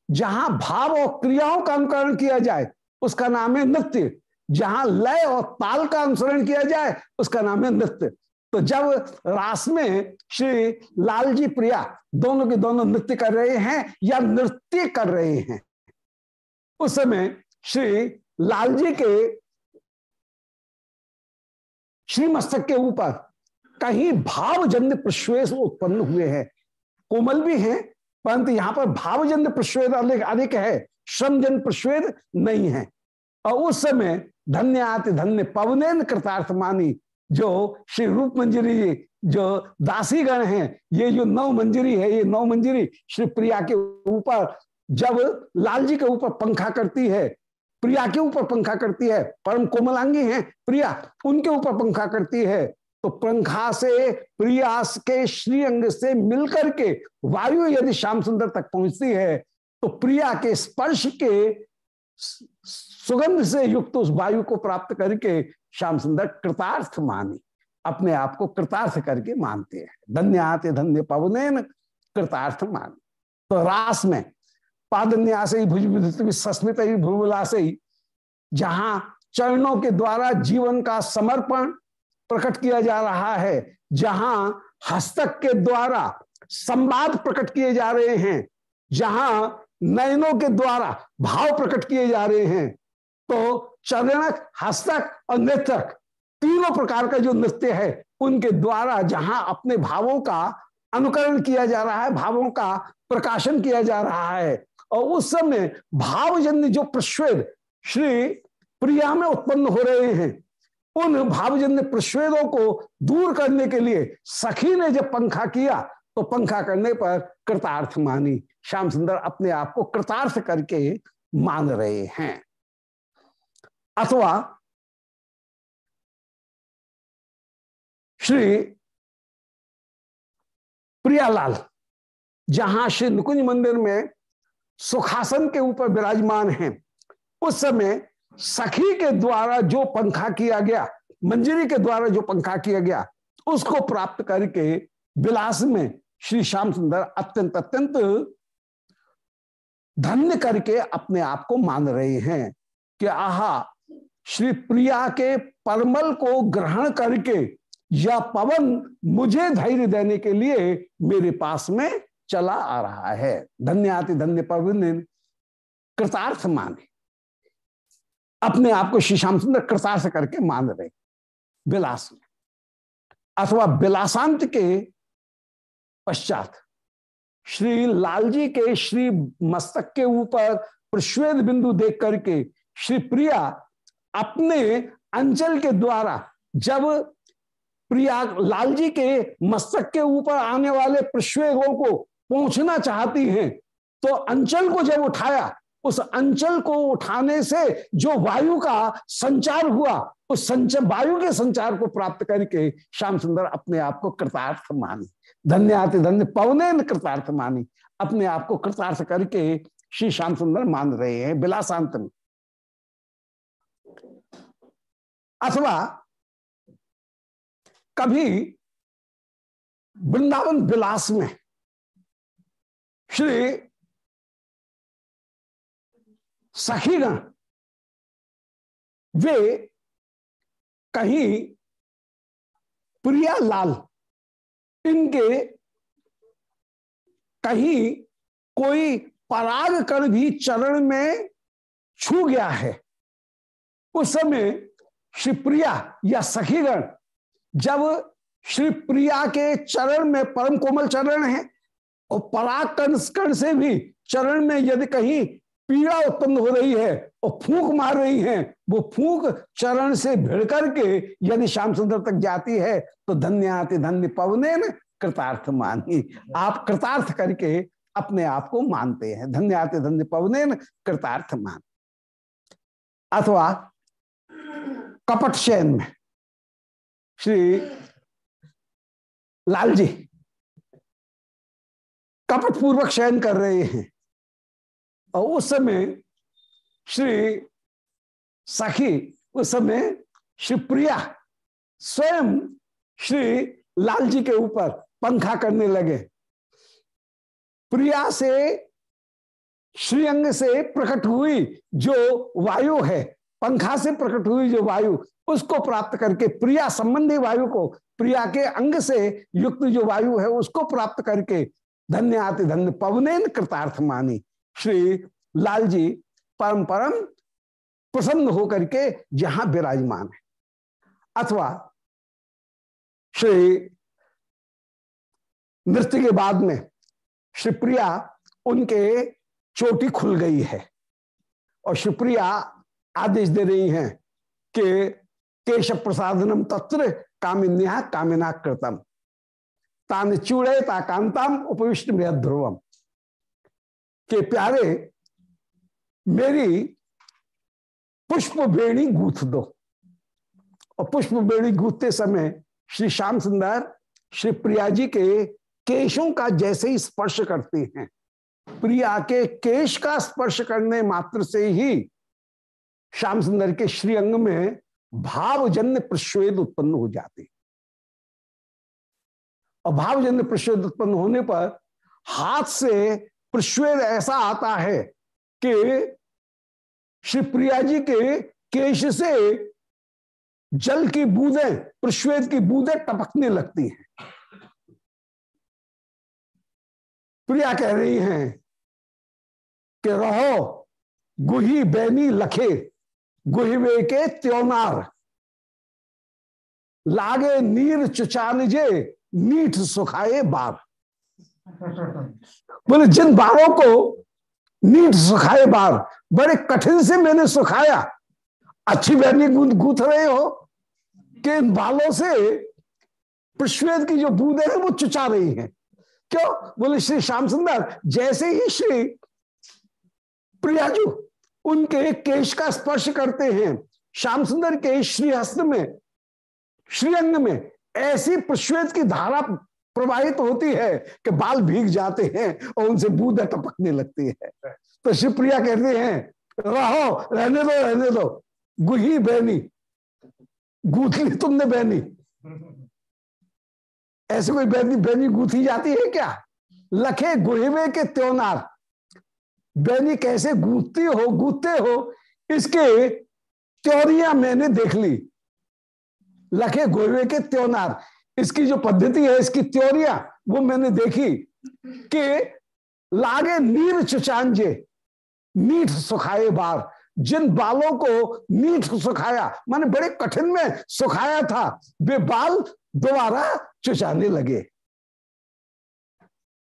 जहाँ भाव और क्रियाओं का अनुकरण किया जाए, उसका नाम है नृत्य। जहाँ लय और ताल का अनुसरण किया जाए, उसका नाम है नृत्य। तो जब रास में श्री लालजी प्रिया दोनों के दोनों नृत्य कर रहे हैं या नृत्य कर रहे हैं, उस समय श्री लाल जी के श्री मस्तक के ऊपर कहीं भावजन्य प्रश्वेद उत्पन्न हुए हैं। कोमल भी हैं, परंतु यहाँ पर भावजन्य प्रश्वेद अधिक है। श्रमजन प्रश्वेद नहीं है। और उस समय धन्य आते धन्य पवनेन कृतार्थ मानी जो श्री रूप मंजरी जी, जो दासी गण हैं, ये जो नव मंजरी है, ये नव मंजरी श्री प्रिया के ऊपर, जब लाल जी के ऊपर पंखा करती है, प्रिया के ऊपर पंखा करती है, परम कोमलांगी हैं, प्रिया, उनके ऊपर पंखा करती है तो पंखा से, प्रिया के श्रीअंग से मिलकर के वायु यदि श्याम सुंदर तक पहुँचती है तो प्रिया के स्पर्श के सुगंध से युक्त उस वायु को प्राप्त करके श्याम सुंदर कृतार्थ मानी, अपने आप को कृतार्थ करके मानते हैं। धन्य आते धन्य पवने कृतार्थ मान। तो रास में पादन्यास ही भुज सस्मित ही भूविलास ही, जहाँ चरणों के द्वारा जीवन का समर्पण प्रकट किया जा रहा है, जहाँ हस्तक के द्वारा संवाद प्रकट किए जा रहे हैं, जहाँ नयनों के द्वारा भाव प्रकट किए जा रहे हैं। तो चरणक हस्तक और नृत्यक, तीनों प्रकार का जो नृत्य है, उनके द्वारा जहाँ अपने भावों का अनुकरण किया जा रहा है, भावों का प्रकाशन किया जा रहा है। और उस समय भावजन्य जो प्रश्वेद श्री प्रिया में उत्पन्न हो रहे हैं, उन भावजन्य प्रश्वेदों को दूर करने के लिए सखी ने जब पंखा किया तो पंखा करने पर कृतार्थ मानी। श्याम सुंदर अपने आप को कृतार्थ करके मान रहे हैं। अथवा श्री प्रियालाल, जहाँ श्री नुकुंज मंदिर में सुखासन के ऊपर विराजमान हैं, उस समय सखी के द्वारा जो पंखा किया गया, मंजरी के द्वारा जो पंखा किया गया, उसको प्राप्त करके विलास में श्री श्याम सुंदर अत्यंत अत्यंत धन्य करके अपने आप को मान रहे हैं कि आहा, श्री प्रिया के परमल को ग्रहण करके या पवन मुझे धैर्य देने के लिए मेरे पास में चला आ रहा है। धन्य आति, धन्य पवन कृतार्थ माने अपने आप को श्री श्याम सुंदर कृतार्थ करके मान रहे। विलास में। अथवा विलासांत के पश्चात श्री लालजी के श्री मस्तक के ऊपर प्रश्वेद बिंदु देख करके श्री प्रिया अपने अंचल के द्वारा जब प्रिया लालजी के मस्तक के ऊपर आने वाले प्रश्वेगों को पहुँचना चाहती हैं तो अंचल को जब उठाया, उस अंचल को उठाने से जो वायु का संचार हुआ, उस संचार वायु के संचार को प्राप्त करके श्याम सुंदर अपने आप को कृतार्थ मानी धन्य आते धन्य पवने कृतार्थ मानी। अपने आप को कृतार्थ करके श्री श्याम सुंदर मान रहे हैं बिलासांत में अथवा कभी वृंदावन विलास में श्री सखीगण, वे कहीं प्रिया लाल इनके कहीं कोई पराग कर भी चरण में छू गया है। उस समय श्री प्रिया या सखीगण, जब श्री प्रिया के चरण में परम कोमल चरण है, और पराग कर्ण से भी चरण में यदि कहीं पीड़ा उत्पन्न हो रही है और फूक मार रही है, वो फूक चरण से भिड़ करके यदि श्याम सुंदर तक जाती है तो धन्य आते धन्य पवने कृतार्थ मानी। आप कृतार्थ करके अपने आप को मानते हैं। धन्य आते धन्य पवने कृतार्थ मान। अथवा कपट शयन में श्री लाल जी कपट पूर्वक शयन कर रहे हैं। और उस समय श्री सखी, उस समय श्री प्रिया स्वयं श्री लाल जी के ऊपर पंखा करने लगे। प्रिया से श्रीअंग से प्रकट हुई जो वायु है, पंखा से प्रकट हुई जो वायु, उसको प्राप्त करके प्रिया संबंधी वायु को, प्रिया के अंग से युक्त जो वायु है, उसको प्राप्त करके धन्य आते धन्य पवनेन कृतार्थ मानी। श्री लाल जी परम परम प्रसन्न होकर के यहाँ विराजमान है। अथवा श्री नृत्य के बाद में श्री प्रिया उनके चोटी खुल गई है और शिवप्रिया आदेश दे रही हैं कि केश प्रसादनम तत्र कामिन्या कामिना कृतम। तान चूड़े ता कांताम उपविष्ट में ध्रुवम। के प्यारे, मेरी पुष्प बेणी गूथ दो। और पुष्प बेणी गूथते समय श्री श्याम सुंदर, श्री प्रिया जी के केशों का जैसे ही स्पर्श करते हैं। प्रिया के केश का स्पर्श करने मात्र से ही श्याम सुंदर के श्रीअंग में भावजन्य प्रश्वेद उत्पन्न हो जाते और भावजन्य प्रश्वेद उत्पन्न होने पर हाथ से प्रश्वेद ऐसा आता है कि श्री प्रिया जी के केश से जल की बूंदें, प्रश्वेद की बूंदें टपकने लगती हैं। प्रिया कह रही हैं कि रहो, गुही बैनी लखे गुहिवे के त्योनार। लागे नीर चुचान जे, मीठ सुखाए बार। बोले, जिन बारों को नीट सुखाए बार बड़े कठिन से मैंने सुखाया। अच्छी बैनी गूंद गूथ रहे हो कि इन बालों से प्रश्वेद की जो बूंदे हैं, वो चुचा रही हैं। क्यों? बोले, श्री श्याम सुंदर, जैसे ही श्री प्रियाजू उनके केश का स्पर्श करते हैं, श्याम सुंदर के श्रीहस्त में, श्रीअंग में, ऐसी प्रश्वेत की धारा प्रवाहित होती है कि बाल भीग जाते हैं और उनसे बूंद टपकने लगती है। तो शिवप्रिया कहते हैं, रहो, रहने दो रहने दो। गुही बहनी, गूथली तुमने बहनी। ऐसे कोई बहनी बैनी गूथी जाती है क्या? लखे गुहिवे के त्योनार। बहनी कैसे गूथती हो, गूथते हो, इसके त्योरिया मैंने देख ली। लखे गोवे के त्योनार। इसकी जो पद्धति है, इसकी त्योरिया, वो मैंने देखी कि लागे नीर चुचांजे मीठ सुखाए बार। जिन बालों को मीठ सुखाया, माने बड़े कठिन में सुखाया था, वे बाल दोबारा चुचाने लगे।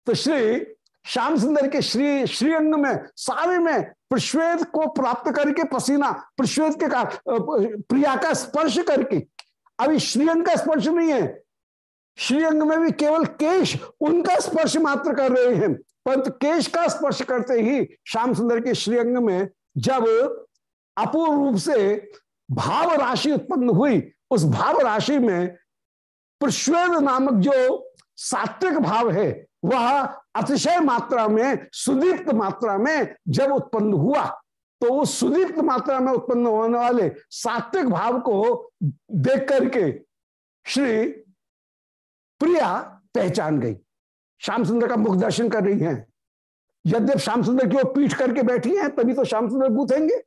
तो श्री श्याम सुंदर के श्री, श्रीअंग में, सारे में प्रश्वेद को प्राप्त करके पसीना, प्रश्वेद के का प्रिया का स्पर्श करके। अभी श्रीअंग का स्पर्श नहीं है श्रीअंग में भी केवल केश उनका स्पर्श मात्र कर रहे हैं। परंतु केश का स्पर्श करते ही श्याम सुंदर के श्रीअंग में जब अपूर्ण रूप से भाव राशि उत्पन्न हुई, उस भाव राशि में प्रश्वेद नामक जो सात्विक भाव है, वह अतिशय मात्रा में, सुदीप्त मात्रा में जब उत्पन्न हुआ तो उस सुदीप्त मात्रा में उत्पन्न होने वाले सात्विक भाव को देख करके श्री प्रिया पहचान गई। श्याम सुंदर का मुख दर्शन कर रही हैं। यद्यप श्याम सुंदर की ओर पीठ करके बैठी हैं, तभी तो श्याम सुंदर गूथेंगे।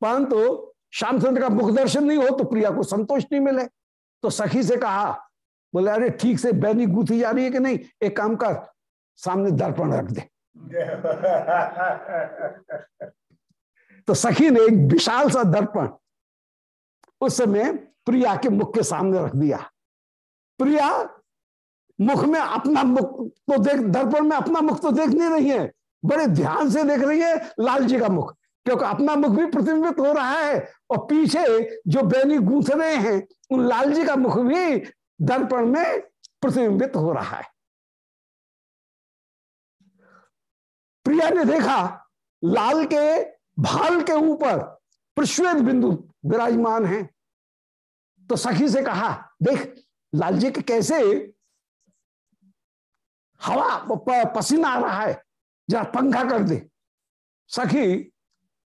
परंतु तो श्याम सुंदर का मुख दर्शन नहीं हो तो प्रिया को संतोष नहीं मिले। तो सखी से कहा, बोले, अरे, ठीक से बैनी गूथी जा रही है कि नहीं? एक काम कर, सामने दर्पण रख दे। तो सखी ने एक विशाल सा दर्पण उस समय प्रिया के मुख के सामने रख दिया। प्रिया मुख में अपना मुख तो देख, दर्पण में अपना मुख तो देख नहीं रही है। बड़े ध्यान से देख रही है लाल जी का मुख। क्योंकि अपना मुख भी प्रतिबिंबित हो रहा है और पीछे जो बैनी गूंथ रहे हैं, उन लाल जी का मुख भी दर्पण में प्रतिबिंबित हो रहा है। प्रिया ने देखा, लाल के भाल के ऊपर प्रश्वेत बिंदु विराजमान है। तो सखी से कहा, देख, लाल जी के कैसे हवा पसीना आ रहा है जरा पंखा कर दे। सखी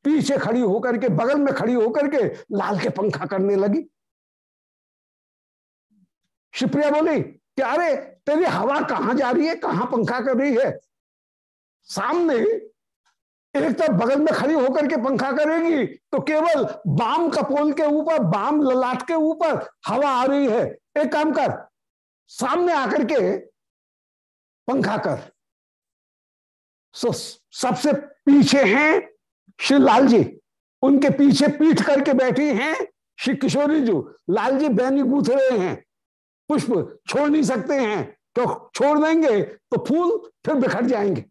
पीछे खड़ी होकर के, बगल में खड़ी होकर के लाल के पंखा करने लगी। शिवप्रिया बोली कि अरे तेरी हवा कहाँ जा रही है? कहाँ पंखा कर रही है? सामने एक तरफ़ बगल में खड़ी होकर के पंखा करेगी तो केवल बाम कपोल के ऊपर, बाम ललाट के ऊपर हवा आ रही है। एक काम कर, सामने आकर के पंखा कर। सो सबसे पीछे हैं श्री लाल जी उनके पीछे पीठ करके बैठी हैं श्री किशोरी जी। लाल जी बैनी गूथ रहे हैं। पुष्प छोड़ नहीं सकते हैं। तो छोड़ देंगे तो फूल फिर बिखर जाएँगे।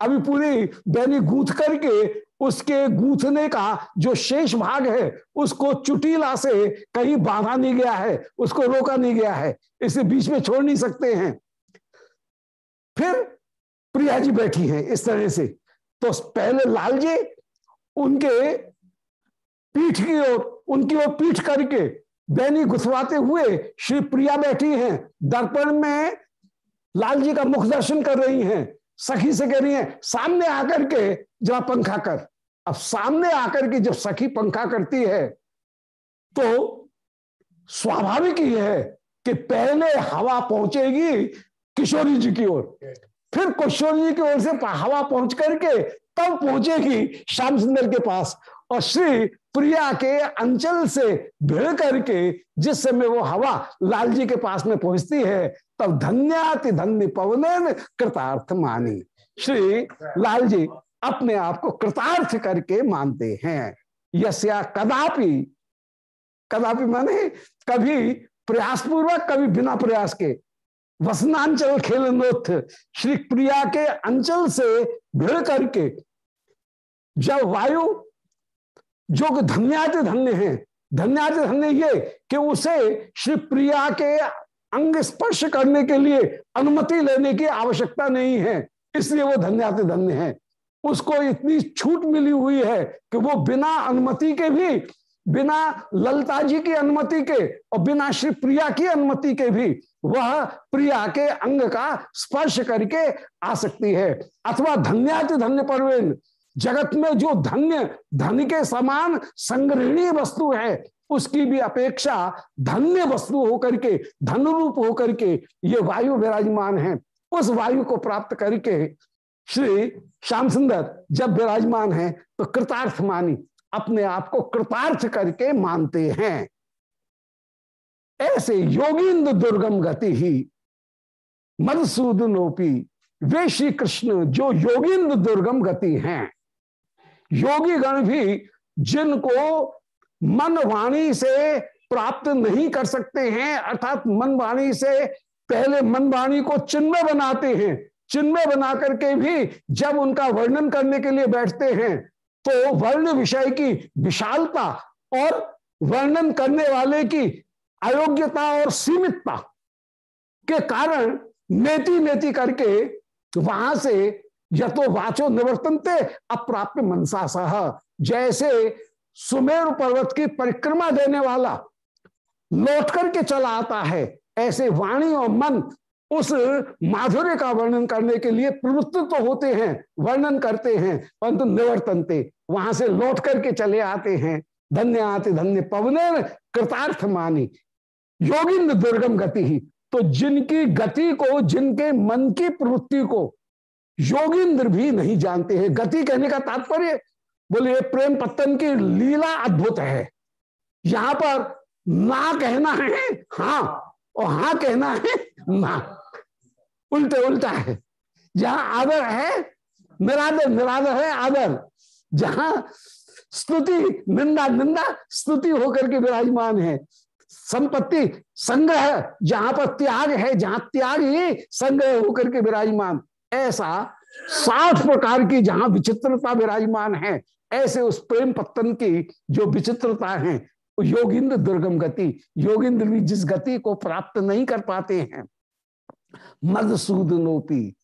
अभी पूरी बैनी गूथ करके उसके गूंथने का जो शेष भाग है, उसको चुटीला से कहीं बांधा नहीं गया है, उसको रोका नहीं गया है। इसे बीच में छोड़ नहीं सकते हैं। फिर प्रिया जी बैठी हैं इस तरह से। तो पहले लाल जी उनके पीठ की ओर, उनकी ओर पीठ करके बैनी घुसवाते हुए श्री प्रिया बैठी हैं। दर्पण में लाल जी का मुख दर्शन कर रही हैं। सखी से कह रही है, सामने आकर के जरा पंखा कर। अब सामने आकर के जब सखी पंखा करती है तो स्वाभाविक ही है कि पहले हवा पहुंचेगी किशोरी जी की ओर। फिर किशोरी जी की ओर से हवा पहुँच करके तब पहुंचेगी श्याम सुंदर के पास। और श्री प्रिया के अंचल से भिड़ करके जिस समय वो हवा लाल जी के पास में पहुँचती है तब धन्याति धन्य पवन कृतार्थ मानी। श्री लाल जी अपने आप को कृतार्थ करके मानते हैं। यस्या कदापि कदापि माने कभी प्रयास पूर्वक कभी बिना प्रयास के वसनांचल खेल श्री प्रिया के अंचल से भिड़ करके, जब वायु, जो धन्याति धन्य है धन्याति धन्य ये कि उसे श्री प्रिया के अंग स्पर्श करने के लिए अनुमति लेने की आवश्यकता नहीं है, इसलिए वो धन्याति धन्य है। उसको इतनी छूट मिली हुई है कि वो बिना अनुमति के भी बिना ललता जी की अनुमति के और बिना श्री प्रिया की अनुमति के भी वह प्रिया के अंग का स्पर्श करके आ सकती है। अथवा धन्याति धन्य परवेन, जगत में जो धन्य, धन के समान संग्रहणीय वस्तु है, उसकी भी अपेक्षा धन्य वस्तु होकर के धन रूप होकर के ये वायु विराजमान है। उस वायु को प्राप्त करके श्री श्याम सुंदर जब विराजमान है तो कृतार्थ मानी अपने आप को कृतार्थ करके मानते हैं। ऐसे योगींद्र दुर्गम गति ही मधुसूदनोपी वे श्री कृष्ण जो योगींद्र दुर्गम गति हैं। योगी गण भी जिनको मन वाणी से प्राप्त नहीं कर सकते हैं, अर्थात मन वाणी से पहले मन वाणी को चिन्मय बनाते हैं। चिन्मय बना करके भी जब उनका वर्णन करने के लिए बैठते हैं तो वर्ण विषय की विशालता और वर्णन करने वाले की अयोग्यता और सीमितता के कारण नेति नेति करके वहाँ से यथो वाचो निवर्तनते अप्राप्य मनसा सह जैसे सुमेरु पर्वत की परिक्रमा देने वाला लौट करके चला आता है, ऐसे वाणी और मन उस माधुर्य का वर्णन करने के लिए प्रवृत्त तो होते हैं, वर्णन करते हैं, परंतु निवर्तनते, वहाँ से लौट करके चले आते हैं। धन्य आते धन्य पवन, कृतार्थ मानी। योगिंद्र दुर्गम गति ही तो जिनकी गति को, जिनके मन की प्रवृत्ति को योगिंद्र भी नहीं जानते हैं। गति कहने का तात्पर्य, बोले प्रेम पत्तन की लीला अद्भुत है। यहाँ पर ना कहना है हाँ और हाँ कहना है, ना। उल्टे, उल्टा है। जहाँ आदर है, निरादर निरादर है आदर। जहाँ स्तुति, निंदा निंदा, स्तुति होकर के विराजमान है। संपत्ति, संग्रह, जहाँ पर त्याग है, जहाँ त्याग ही संग्रह होकर के विराजमान। ऐसा साठ प्रकार की जहाँ विचित्रता विराजमान है, ऐसे उस प्रेम पत्तन की जो विचित्रता है, योगिंद्र दुर्गम गति। योगिंद्र भी जिस गति को प्राप्त नहीं कर पाते हैं मधुसूदनोपी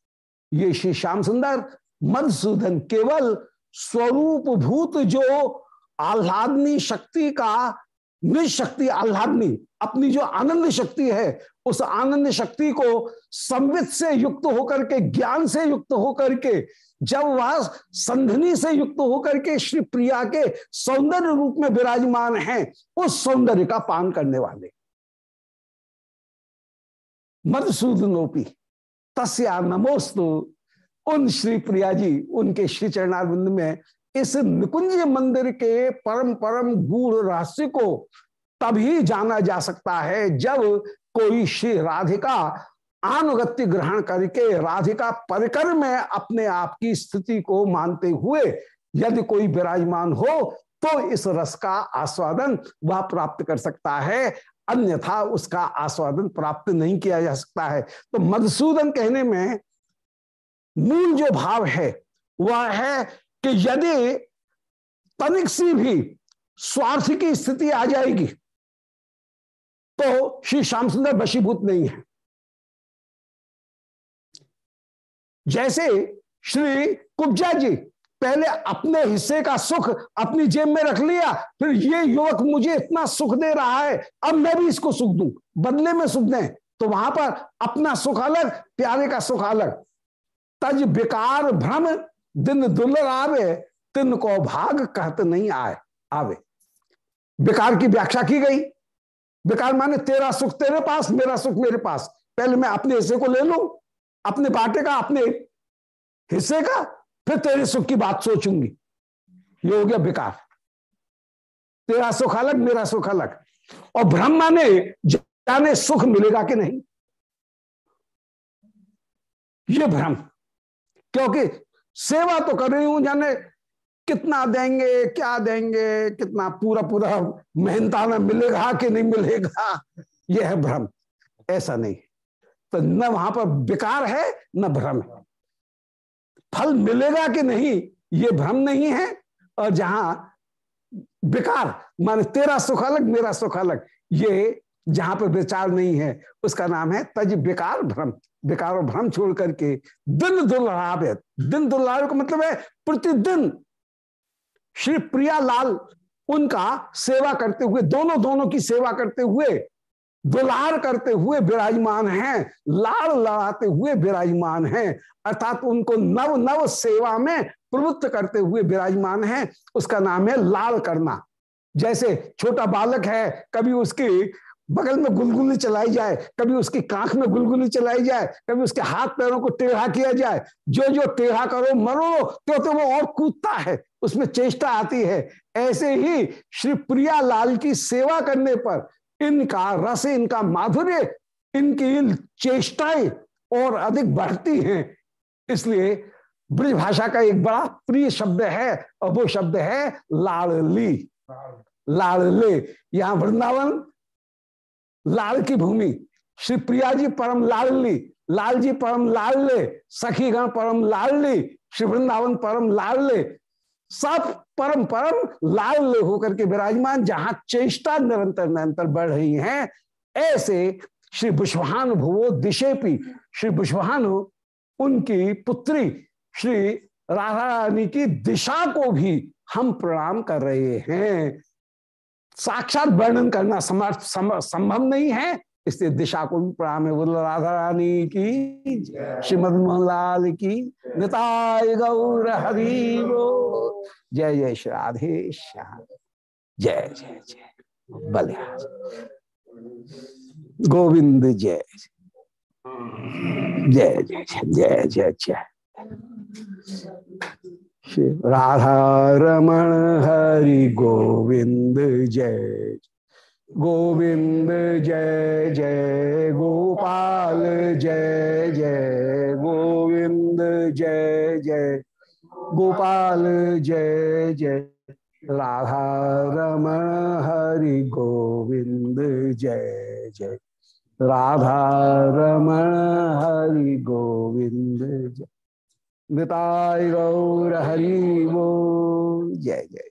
ये श्री श्याम सुंदर मधुसूदन केवल स्वरूप भूत जो आह्लादनी शक्ति का, निशक्ति आह्लादनी, अपनी जो आनंद शक्ति है, उस आनंद शक्ति को संवित से युक्त होकर के, ज्ञान से युक्त होकर के, जब वह संधनी से युक्त होकर के श्री प्रिया के सौंदर्य रूप में विराजमान है, उस सौंदर्य का पान करने वाले। मधुसूदनोपी। तस्या नमोस्तु। उन श्री प्रिया जी, उनके श्री चरणारविंद में इस निकुंज मंदिर के परम परम गूढ़ रहस्य को तभी जाना जा सकता है जब कोई श्री राधिका अनुगत्य ग्रहण करके राधिका परिकर में अपने आप की स्थिति को मानते हुए यदि कोई विराजमान हो तो इस रस का आस्वादन वह प्राप्त कर सकता है। अन्यथा उसका आस्वादन प्राप्त नहीं किया जा सकता है। तो मधुसूदन कहने में मूल जो भाव है, वह है कि यदि तनिक सी भी स्वार्थ की स्थिति आ जाएगी तो श्री श्याम सुंदर वशीभूत नहीं है। जैसे श्री कुब्जा जी पहले अपने हिस्से का सुख अपनी जेब में रख लिया, फिर ये युवक मुझे इतना सुख दे रहा है, अब मैं भी इसको सुख दू। बदले में सुख दें तो वहाँ पर अपना सुख अलग, प्यारे का सुख अलग। तज बेकार भ्रम, दिन दुलर आवे, तिन को भाग कहते नहीं आए, आवे। बेकार की व्याख्या की गई। बेकार माने तेरा सुख तेरे पास, मेरा सुख मेरे पास। पहले मैं अपने हिस्से को ले लू, अपने बाटे का, अपने हिस्से का फिर तेरे सुख की बात सोचूँगी। ये हो गया बेकार। तेरा सुख अलग, मेरा सुख अलग। और ब्रह्म माने जाने सुख मिलेगा कि नहीं? ये भ्रम। क्योंकि सेवा तो कर रही हूँ, जाने कितना देंगे, क्या देंगे, कितना पूरा पूरा मेहनताना मिलेगा कि नहीं मिलेगा? यह है भ्रम। ऐसा नहीं। तो न वहाँ पर बेकार है, न भ्रम है। फल मिलेगा कि नहीं, ये भ्रम नहीं है। और जहाँ बेकार, माने तेरा सुख अलग, मेरा सुख अलग, ये जहाँ पर विचार नहीं है, उसका नाम है तज बेकार भ्रम। बेकार और भ्रम छोड़ करके दिन दुर्लाभ दिन दुर्लाभ का मतलब है प्रतिदिन श्री प्रिया लाल उनका सेवा करते हुए, दोनों दोनों की सेवा करते हुए दुलार करते हुए विराजमान हैं, लाड़ लड़ाते हुए विराजमान हैं, अर्थात उनको नव नव सेवा में प्रवृत्त करते हुए विराजमान हैं, उसका नाम है लाल करना। जैसे छोटा बालक है, कभी उसकी बगल में गुलगुली चलाई जाए, कभी उसकी कांख में गुलगुली चलाई जाए, कभी उसके हाथ पैरों को टेढ़ा किया जाए, जो जो टेढ़ा करो, मरो तो तो वो और कूदता है, उसमें चेष्टा आती है। ऐसे ही श्री प्रिया लाल की सेवा करने पर इनका रस, इनका माधुर्य, इनकी चेष्टाएँ और अधिक बढ़ती हैं। इसलिए ब्रज भाषा का एक बड़ा प्रिय शब्द है और वो शब्द है, लाड़ली। लाड़ले, यहाँ वृंदावन, लाल की भूमि। श्री प्रिया जी परम लाडली लाल जी परम लाडले सखीगण परम लाडली, श्री वृंदावन परम लाडले, सब परम परम लाल होकर के विराजमान, जहाँ चेष्टा निरंतर निरंतर बढ़ रही हैं, ऐसे श्री बुशवाहान भुवो दिशेपी। श्री बुशवाहान उनकी पुत्री श्री राधा रानी की दिशा को भी हम प्रणाम कर रहे हैं। साक्षात वर्णन करना समर्थ संभव नहीं है। इसलिए दिशा को भी प्रणाम है बोल राधा रानी की श्रीमद मोहनलाल की निताय गौर हरि जय जय श्री राधे श्याम। जय जय जय। बलिया गोविंद जय। जय जय जय जय जय राधा रमण हरि गोविंद जय। गोविंद जय जय गोपाल, जय जय गोविंद, जय जय गोपाल, जय जय राधा रमण, हरि गोविंद, जय जय राधा रमण, हरि गोविंद, जय। निताय गौर हरि वो जय जय।